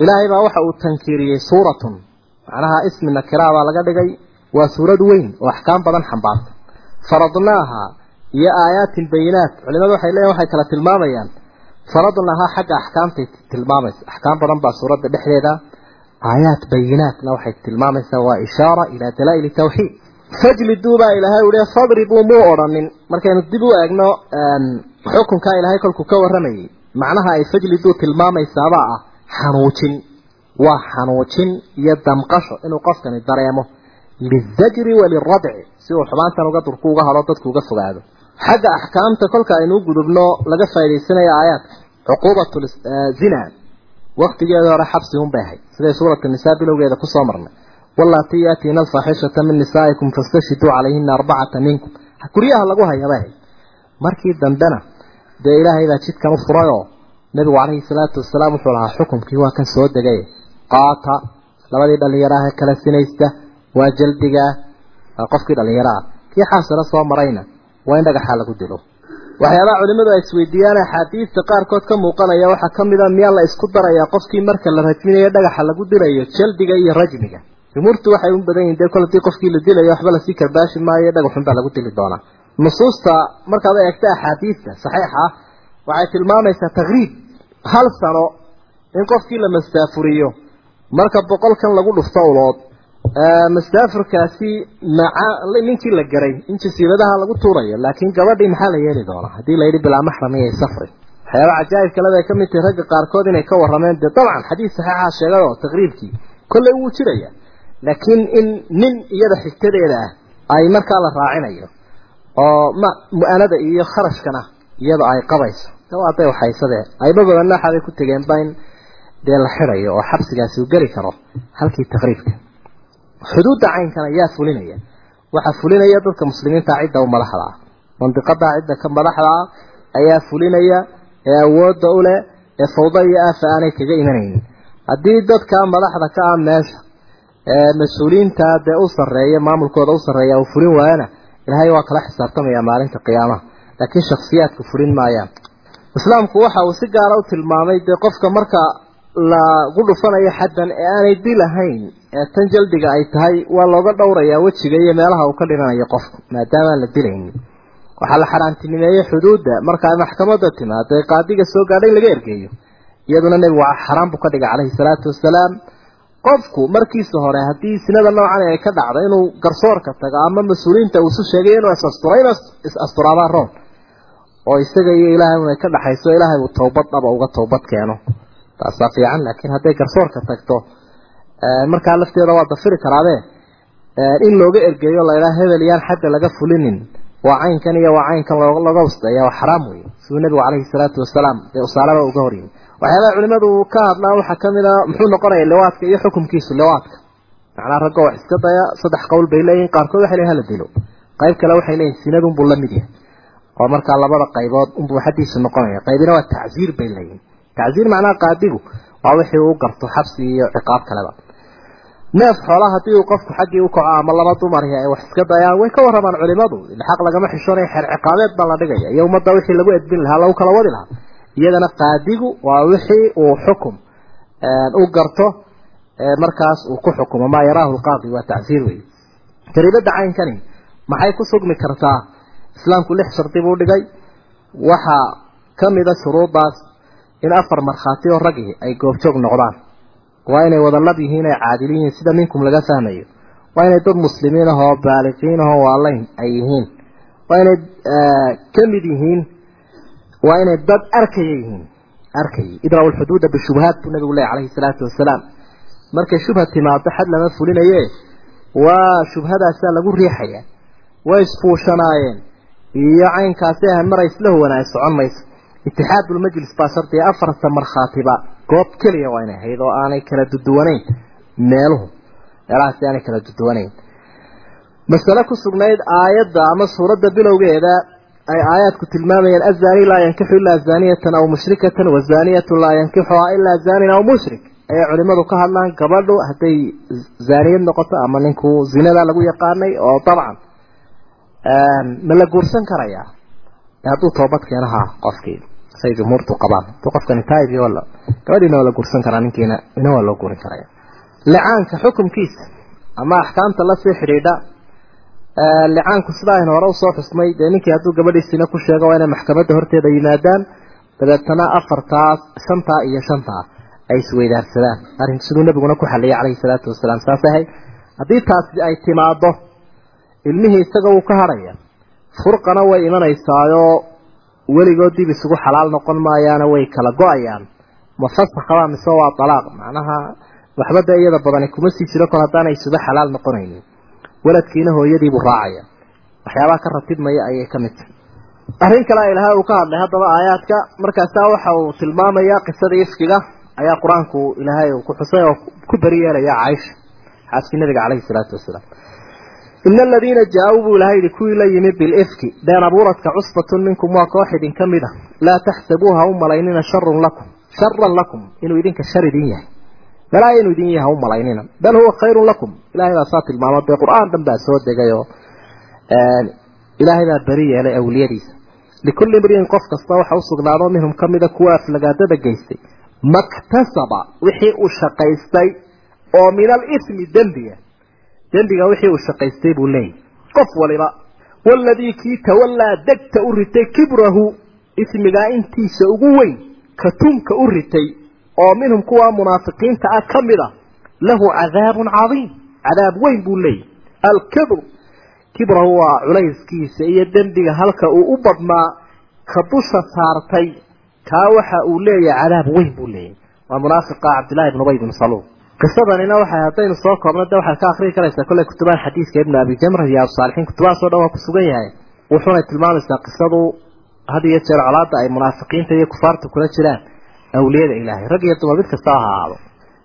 ilaahay baa waxa uu tankiiriyey suuratun. Macnaha ismi nakiraa baa laga dhigay. Waa suurad weyn oo axkaam badan xambaarta. Faradnaaha iyo aayaatin bayinaat. Culimadu waxay leeyihiin waxay kala tilmaamayaan. Faradnaaha xagga axkaamtay tilmaamaysa. Axkaam badan baa suuradda dhexdeeda. Aayaat bayinaatna waxay tilmaamaysaa. Waa ishaara ilaa dalaa'il tawxiid. Fajliduu baa ilaahay uhi fadribuu muu odhanin markaynu dib u eegno xukunkaa ilaahay kolkuu ka warramayay macnaha ay fajliduu tilmaamaysaabaa ah xanuujin. Waa xanuujin iyo damqasho inuu qofkani dareemo. Lizajri waliradci si uu xumaantan uga durku uga hado dadku uga fogaado. Xagga axkaamta kolka aynu u gudubno laga faa'idaysanayo aayaadka. Cuquubatu zina. Waqtigeeda hore xabsi un bay ahayd siday suuratu nisaa bilowgeeda ku soo marnay. Wallaatii yaatiina alfaaxishata min nisaa'ikum fastashhiduu calayhina arbacata minkum. Guryaha lagu hayabay ahayd markii dambena dee ilaahay baa jidkan u furayoo nabigu calayhi salaatu wasalaam wuxuu lahaa xukumkii waa kan soo degay. Qaata labadii dhallinyaraha kala sinaysta waa jaldigaa qofkii dhallinyaro ah kii xaasila soo marayna waa in dhagaxa lagu dilo. Waxyaabaha culimadu ay isweydiiyaan axaadiista qaarkood ka muuqanaya waxaa ka mid a miyaa la isku darayaa qofkii marka la rajminayo dhagaxa lagu dilayo jaldiga iyo rajmiga. Jumhuurtu waxay u badan yihiin dee kol haddii qofkii la dilayo waxba la sii karbaashi maayo dhagaxun baa lagu dili doonaa. Nusuusta markaad eegta axaadiista saxiixa waxay tilmaamaysaa takriib hal sano in qofkii la mastaafuriyo marka boqolkan lagu dhufto ulood mastaafurkaasi maca ninkii la garay in jasiiradaha lagu tuurayo laakiin gabadhii maxaa la yeeli doonaa? Haddii la yidhi bilaa maxram iyay safri. Waxyaaba cajaa'ib kaleda ay ka mid tahay ragga qaarkood inay ka warrameen dee dabcan xadiis saxiixa sheegay oo taqriibkii kolley wuu jiraya laakiin in nin iyada xigtadeeda ah ay markaa la raacinayo oo ma mu'anada iyo kharashkana iyada ay qabayso waa day waxaysadee ayba badanna waxaabay ku tegeenba in dee la xidhayo oo xabsigaasi uu geli karo halkii taqriibka xuduudda caynkana yaa fulinaya. Waxaa fulinaya dadka muslimiinta cidda u madaxda. Ah mandiqada cidda ka madaxda ah ayaa fulinaya ee awoodda u leh ee fawda iyo aafa aanay kaga imanaynin. Haddii dadka madaxda ka ah meesha ee mas'uuliyiinta dee u sarreeya maamulkooda u uu fulin waayana ilaahay waa kala xisaabtamaya maalinta qiyaamaha. Laakiin shakhsiyaadku fulin maayaan islaamku waxa uu si gaara u tilmaamay dee qofka marka lagu dhufanayo xaddan ee aanay dil ahayn ee tan jaldiga ay tahay waa looga dhowrayaa wejiga iyo meelaha uu ka dhimanayo qofku maadaamaan la dilaynin waxaa la xaaraantinimeeyey xuduudda marka ay maxkamadda timaado ee qaadiga soo gaadhay laga ergeeyo iyaduna nebigu waa xaraan buu ka dhigay calayhi salaatu wasalaam qofku markiisa hore haddii sinada noocan ay ka dhacdo inuu garsoorka tago ama mas'uuliyiinta uu isu sheegay inuu is-asturo in is-asturaabaa roon oo isaga iyo ilaahay unay ka dhaxayso ilaahay uu towbad dhaba uga towbad keeno. Taasaa fiican laakiin hadday garsoorka tagto markaa lafteeda waa dafiri karaabee in looga ergeeyo laydhaha hebel yaan xadda laga fulinin waa caynkan iyo waa caynkan looga wasdeeya waa xaraam weeye. Siduu nebigu calayhi salaatu wasalaam dee usaalaba uga horyimi waxyaabaha culimadu ka hadlaan waxaa ka mid a muxuu noqonaya liwaadka iyo xukumkiisu liwaadka. Macnaa ragga wax iska daya saddex qowl bay leeyihiin qaarkood waxay leeyihiin hala dilo. Qayb kale waxay leeyihiin sinadunbuu la mid yahay oo markaa labada qaybood unbuu xadiisu noqonaya. Qaybina waa tacziir bay leeyihiin tacziir macnaha qaadigu waa wixii uu garto xabsi iyo ciqaab kaleba. Neef xoolaa haddii uu qofku xaggii u kaco ama laba dumarihi ay wax iska dayaan way ka warramaan culimadu. Xaq lagama xishoonaya xeer ciqaabeed baa la dhigaya. Iyo ummadda wixii lagu edbin lahaa lagu kala wadi lahaa. Iyadana qaadigu waa wixii uu xukum u garto markaas uu ku xukumo maa yaraahu lqaadi waa tacsiir wey jariibada caynkani maxay ku sugmi kartaa islaamku lix shardi buu dhigay. Waxaa ka mida shuruudaas in afar markhaati oo ragii ay goobjoog noqdaan. Waa inay wada lab yihiin ay caadil yihiin sida minkum laga fahmayo. Waa inay dad muslimiin ah oo baaliqiin ah oo waalayn ay yihiin. Waa inay ka mid yihiin waa inay dad arkaya yihiin. Arkay idraw alxuduuda bishubahaat buu nabigu leeyahy calayhi salaatu wasalaam. Markay shubha timaado xad lama fulinaye waa shubhadaasaa lagu riixaya way isfuushanaayeen iyo caynkaasi maray isla huwanaayo socon mayso itixaadulmajlis baa shardiga afarta markhaatiba goob keliya waa inay ahayd oo aanay kala duduwanayn meeluhu meelahaasi aanay kala duduwanayn masale ku sugnayd aayadda ama suuradda bilowgeeda ay aayaadku tilmaamayeen azani laa yankixu ilaa zaaniyatan aw mushrikatan wazaniyatu laa yankixuhaa ilaa zanin aw mushrik. Ayay culimadu ka hadlaan gabadhu hadday zaaniyad noqoto ama ninku zinada lagu yaqaanay oo dabcan ma la guursan karayaa hadduu toobad keenaha qofkii say jumhuurtu qabaan. Hadduu qofkani taayib wala gabadhiina waa la guursan karaa ninkiina ina waa loo guurin karaya. Licaanka xukumkiisa ama axkaamta la sii xidhiidha licaanku sida aynu hore u soo xusnay dee ninkii hadduu gabadhiisina ku sheego waa inay maxkamadda horteeda yimaadaan. Dabeetana afartaas shantaa iyo shantaa ay isweydaarsadaan arrin siduu nabiguna ku xaliyay calayhi salaatu wasalaam. Saas ahay haddii taasi ay timaado ilmihii isaga wuu ka hadhaya furqana way imanaysaayoo weligood dib isugu xalaal noqon maayaana way kala go'ayaan. Ma fasakhabaa mise waa dalaaq macnaha waxbada iyada badani kuma sii jiro kol haddaanay isuba xalaal noqonaynin. Waladkiina hooyadiibuu raacaya. Waxyaabaha ka ratibmaya ayay ka mid tahay. Arrin kale ilahay uu ka hadlay haddaba aayaadka markaasaa waxa uu tilmaamayaa qisadii ifkiga ayaa qur'aanku ilaahay uu ku xusay oo ku beri yeelaya caaisha xaaskii nabiga caleyhi salaatu wasalaam ina aladiina jaa-uu buu ilahay yihi kuwii la yimi bilifki been abuuradka cusbatun minkum waa koox idin ka mid a laa taxsabuuha u malaynina sharun lakum sharan lakum inuu idinka shar idin yahay balaa inuu idin yahay u malaynina bal huwa khayrun lakum ilahay baa saa tilmaamo dee qur'aan dhan baa soo degay oo ilaahay baa beri yeelay awliyadiisa likulli imriin qof kasta waxa usugnaado minhum ka mida kuwa aflagaadada geystay maktasaba wixii uu shaqaystay oo min alismi dembiga dembiga wixii uu shaqaystay buu leeyahy qof waliba waladii kii tawallaa degta u ritay kibrahu ismigaa intiisa ugu weyn katumka u ritay oo minhum kuwa munaafiqiinta ah ka mid a lahu cadaabun cadiim cadaab weyn buu leeyahy alkibr kibrahu waa culayskiisa iyo dembiga halka uu u badnaa ka dusha saartay kaa waxa uu leeyahay cadaab weyn buu leeyahay. Waa munaafiqa cabdillahi ibn ubay ibn saluul qisadanina waxay haddaynu soo koobno de waxaad ka akrii karaysaa kolley kutubaan xadiiska ibnu abi jamra iyo absaalixiin kutubahaasoo dhan waa ku sugan yahay wuxuuna tilmaamaysaa qisadu had iyo jeer colaada ay munaafiqiinta iyo kufaarta kula jiraan awliyada ilaahay. Rag iyo dumar mid kasta ha ahaado.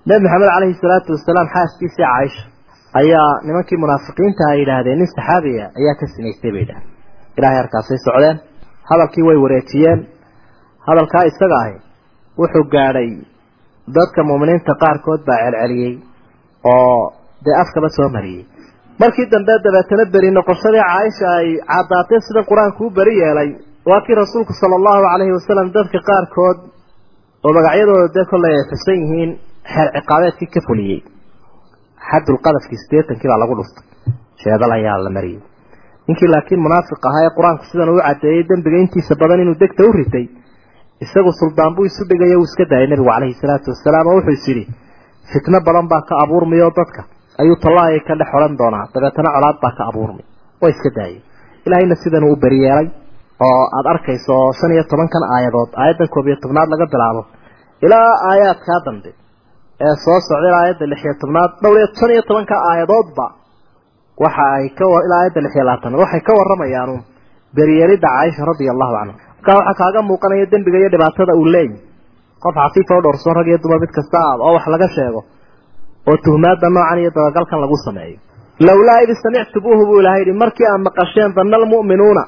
Nebi maxamed caleyhi salaatu wasalaam xaaskiisii caaisha ayaa nimankii munaafiqiinta ay yidhaahdeen nin saxaabiya ayaa ka sinaystay bay yidhahdeen. Ilahay halkaasay socdeen hadalkii way wareejiyeen hadalkaa isaga ahi wuxuu gaadhay dadka muuminiinta qaarkood baa celceliyey oo dee afkaba soo mariyey. Markii dambe dabeetana beri noqoshadii caaisha ay caddaatay sida qur'aanku u beri yeelay waa kii rasuulku sala allahu calayhi wasalam dadka qaarkood oo magacyadooda dee kollay ay xusan yihiin xeer ciqaabeedkii ka fuliyey. Xaddulqadafkii siddeetankii baa lagu dhuftay sheedal ayaa la mariyey. Ninkii laakiin munaafiq ahaa ee qur'aanku sidan uu caddeeyey dembiga intiisa badan inuu degta u ritay isagu suldaan buu isu dhigaya uu iska daayay nebigu calayhi salaatu wasalaam oo wuxuu is yidhi fitno badan baa ka abuurmayo dadka. Ayuu tallaayay ka dhex odhan doonaa. Dabeetana colaad baa ka abuurmay waa iska daayay ilaahayna sidan uu beri yeelay oo aada arkayso oo shan iyo tobankan aayadood aayaddan koob iyo tobnaad laga bilaabo. Ilaa aayaadkaa dambe ee soo socda ilaa aayadda lix iyo tobnaad dhowr iyo shan iyo tobanka aayadoodba waxa ay ka ilaa aayadda lix iyo labaatanaad waxay ka warramayaan beriyeelidda caaisha radia allahu canha markaa waxaa kaaga muuqanaya dembiga iyo dhibaatada uu leeyahy qof xafiifa oo dhowrsoon rag iyo dumar mid kasta aad oo wax laga sheego oo tuhmaadda noocan iyo dabagalkan lagu sameeyo. Lowlaa id samictumuuhu buu ilahay yihi markii aad maqasheen danna almu'minuuna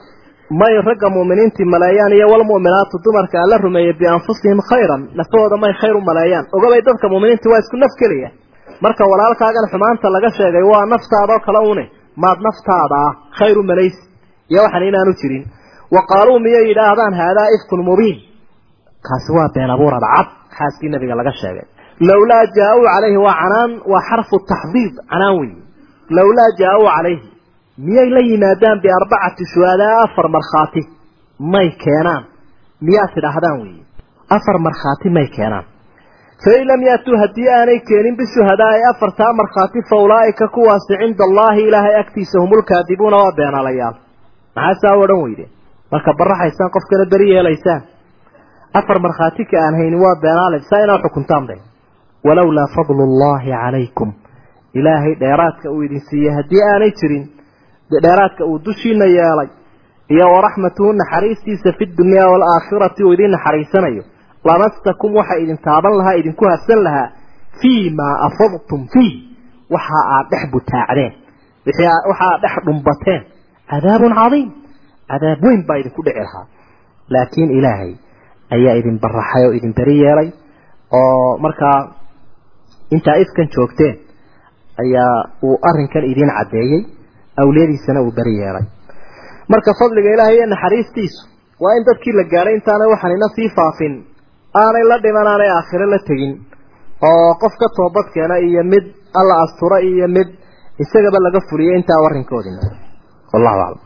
may ragga mu'miniintii maleeyaan iyo walmu'minaatu dumarka alla rumeeyey bianfusihim khayran nafahooda may khayr u maleeyaan. Ogabay dadka mu'miniinta waa isku naf keliya. Marka walaalkaagan xumaanta laga sheegay waa naftaadoo kale une maad naftaada ah khayr u malaysi iyo waxan inaanu jirin wa qaaluu miyay yidhaahdaan haadaa ifkun mubiin. Kaasi waa been abuurada cad xaaskii nabiga laga sheegay. Lowlaa jaa-uu calayhi waa canaan waa xarfu taxdiid canaan weyi lowlaa jaa-uu calayhi miyay la yimaadaan biarbacati shuhadaa afar markhaati? May keenaan. Miyaad tidhaahdaan weyi afar markhaati may keenaan. Fain lam yaatuu haddii aanay keenin bishuhadaa ee afartaa markhaati fa ulaa'ika kuwaasi cinda allaahi ilaahay marka baraxaysaan qofkana beri yeelaysaan. Afar markhaati ka aan haynin waa beenaale saa inaa xukuntaan bay. Walowlaa fadlu llahi calaykum. Ilaahay dheeraadka uu idin siiyey haddii aanay jirin dheeraadka uu dushiina yeelay iyo waraxmatuhu naxariistiisa fi dunyaa waalaakhirati uu idin naxariisanayo. Lamastakum waxa idin taaban lahaa idinku habsan lahaa fii maa afadtum fiih. Waxa aad dhex butaacdeen. Waxa aad dhex dhumbateen. Cadaabun cadiim cadaab weyn baa idinku dhici lahaa. Laakiin ilaahay ayaa idin baraxay oo idin beri yeelay oo markaa intaa ifkan joogteen ayaa uu arrinkan idin caddeeyey awliyadiisana uu beri yeelay marka fadliga ilaahay iyo naxariistiisu waa in dadkii la gaadhay intaanay waxanina sii faafin aanay la dhiman aanay aakhiro la tegin oo qof ka toobadkeena iyo mid alla astura iyo mid isagaba laga fuliyay intaa arrinkoodina wallahu aclam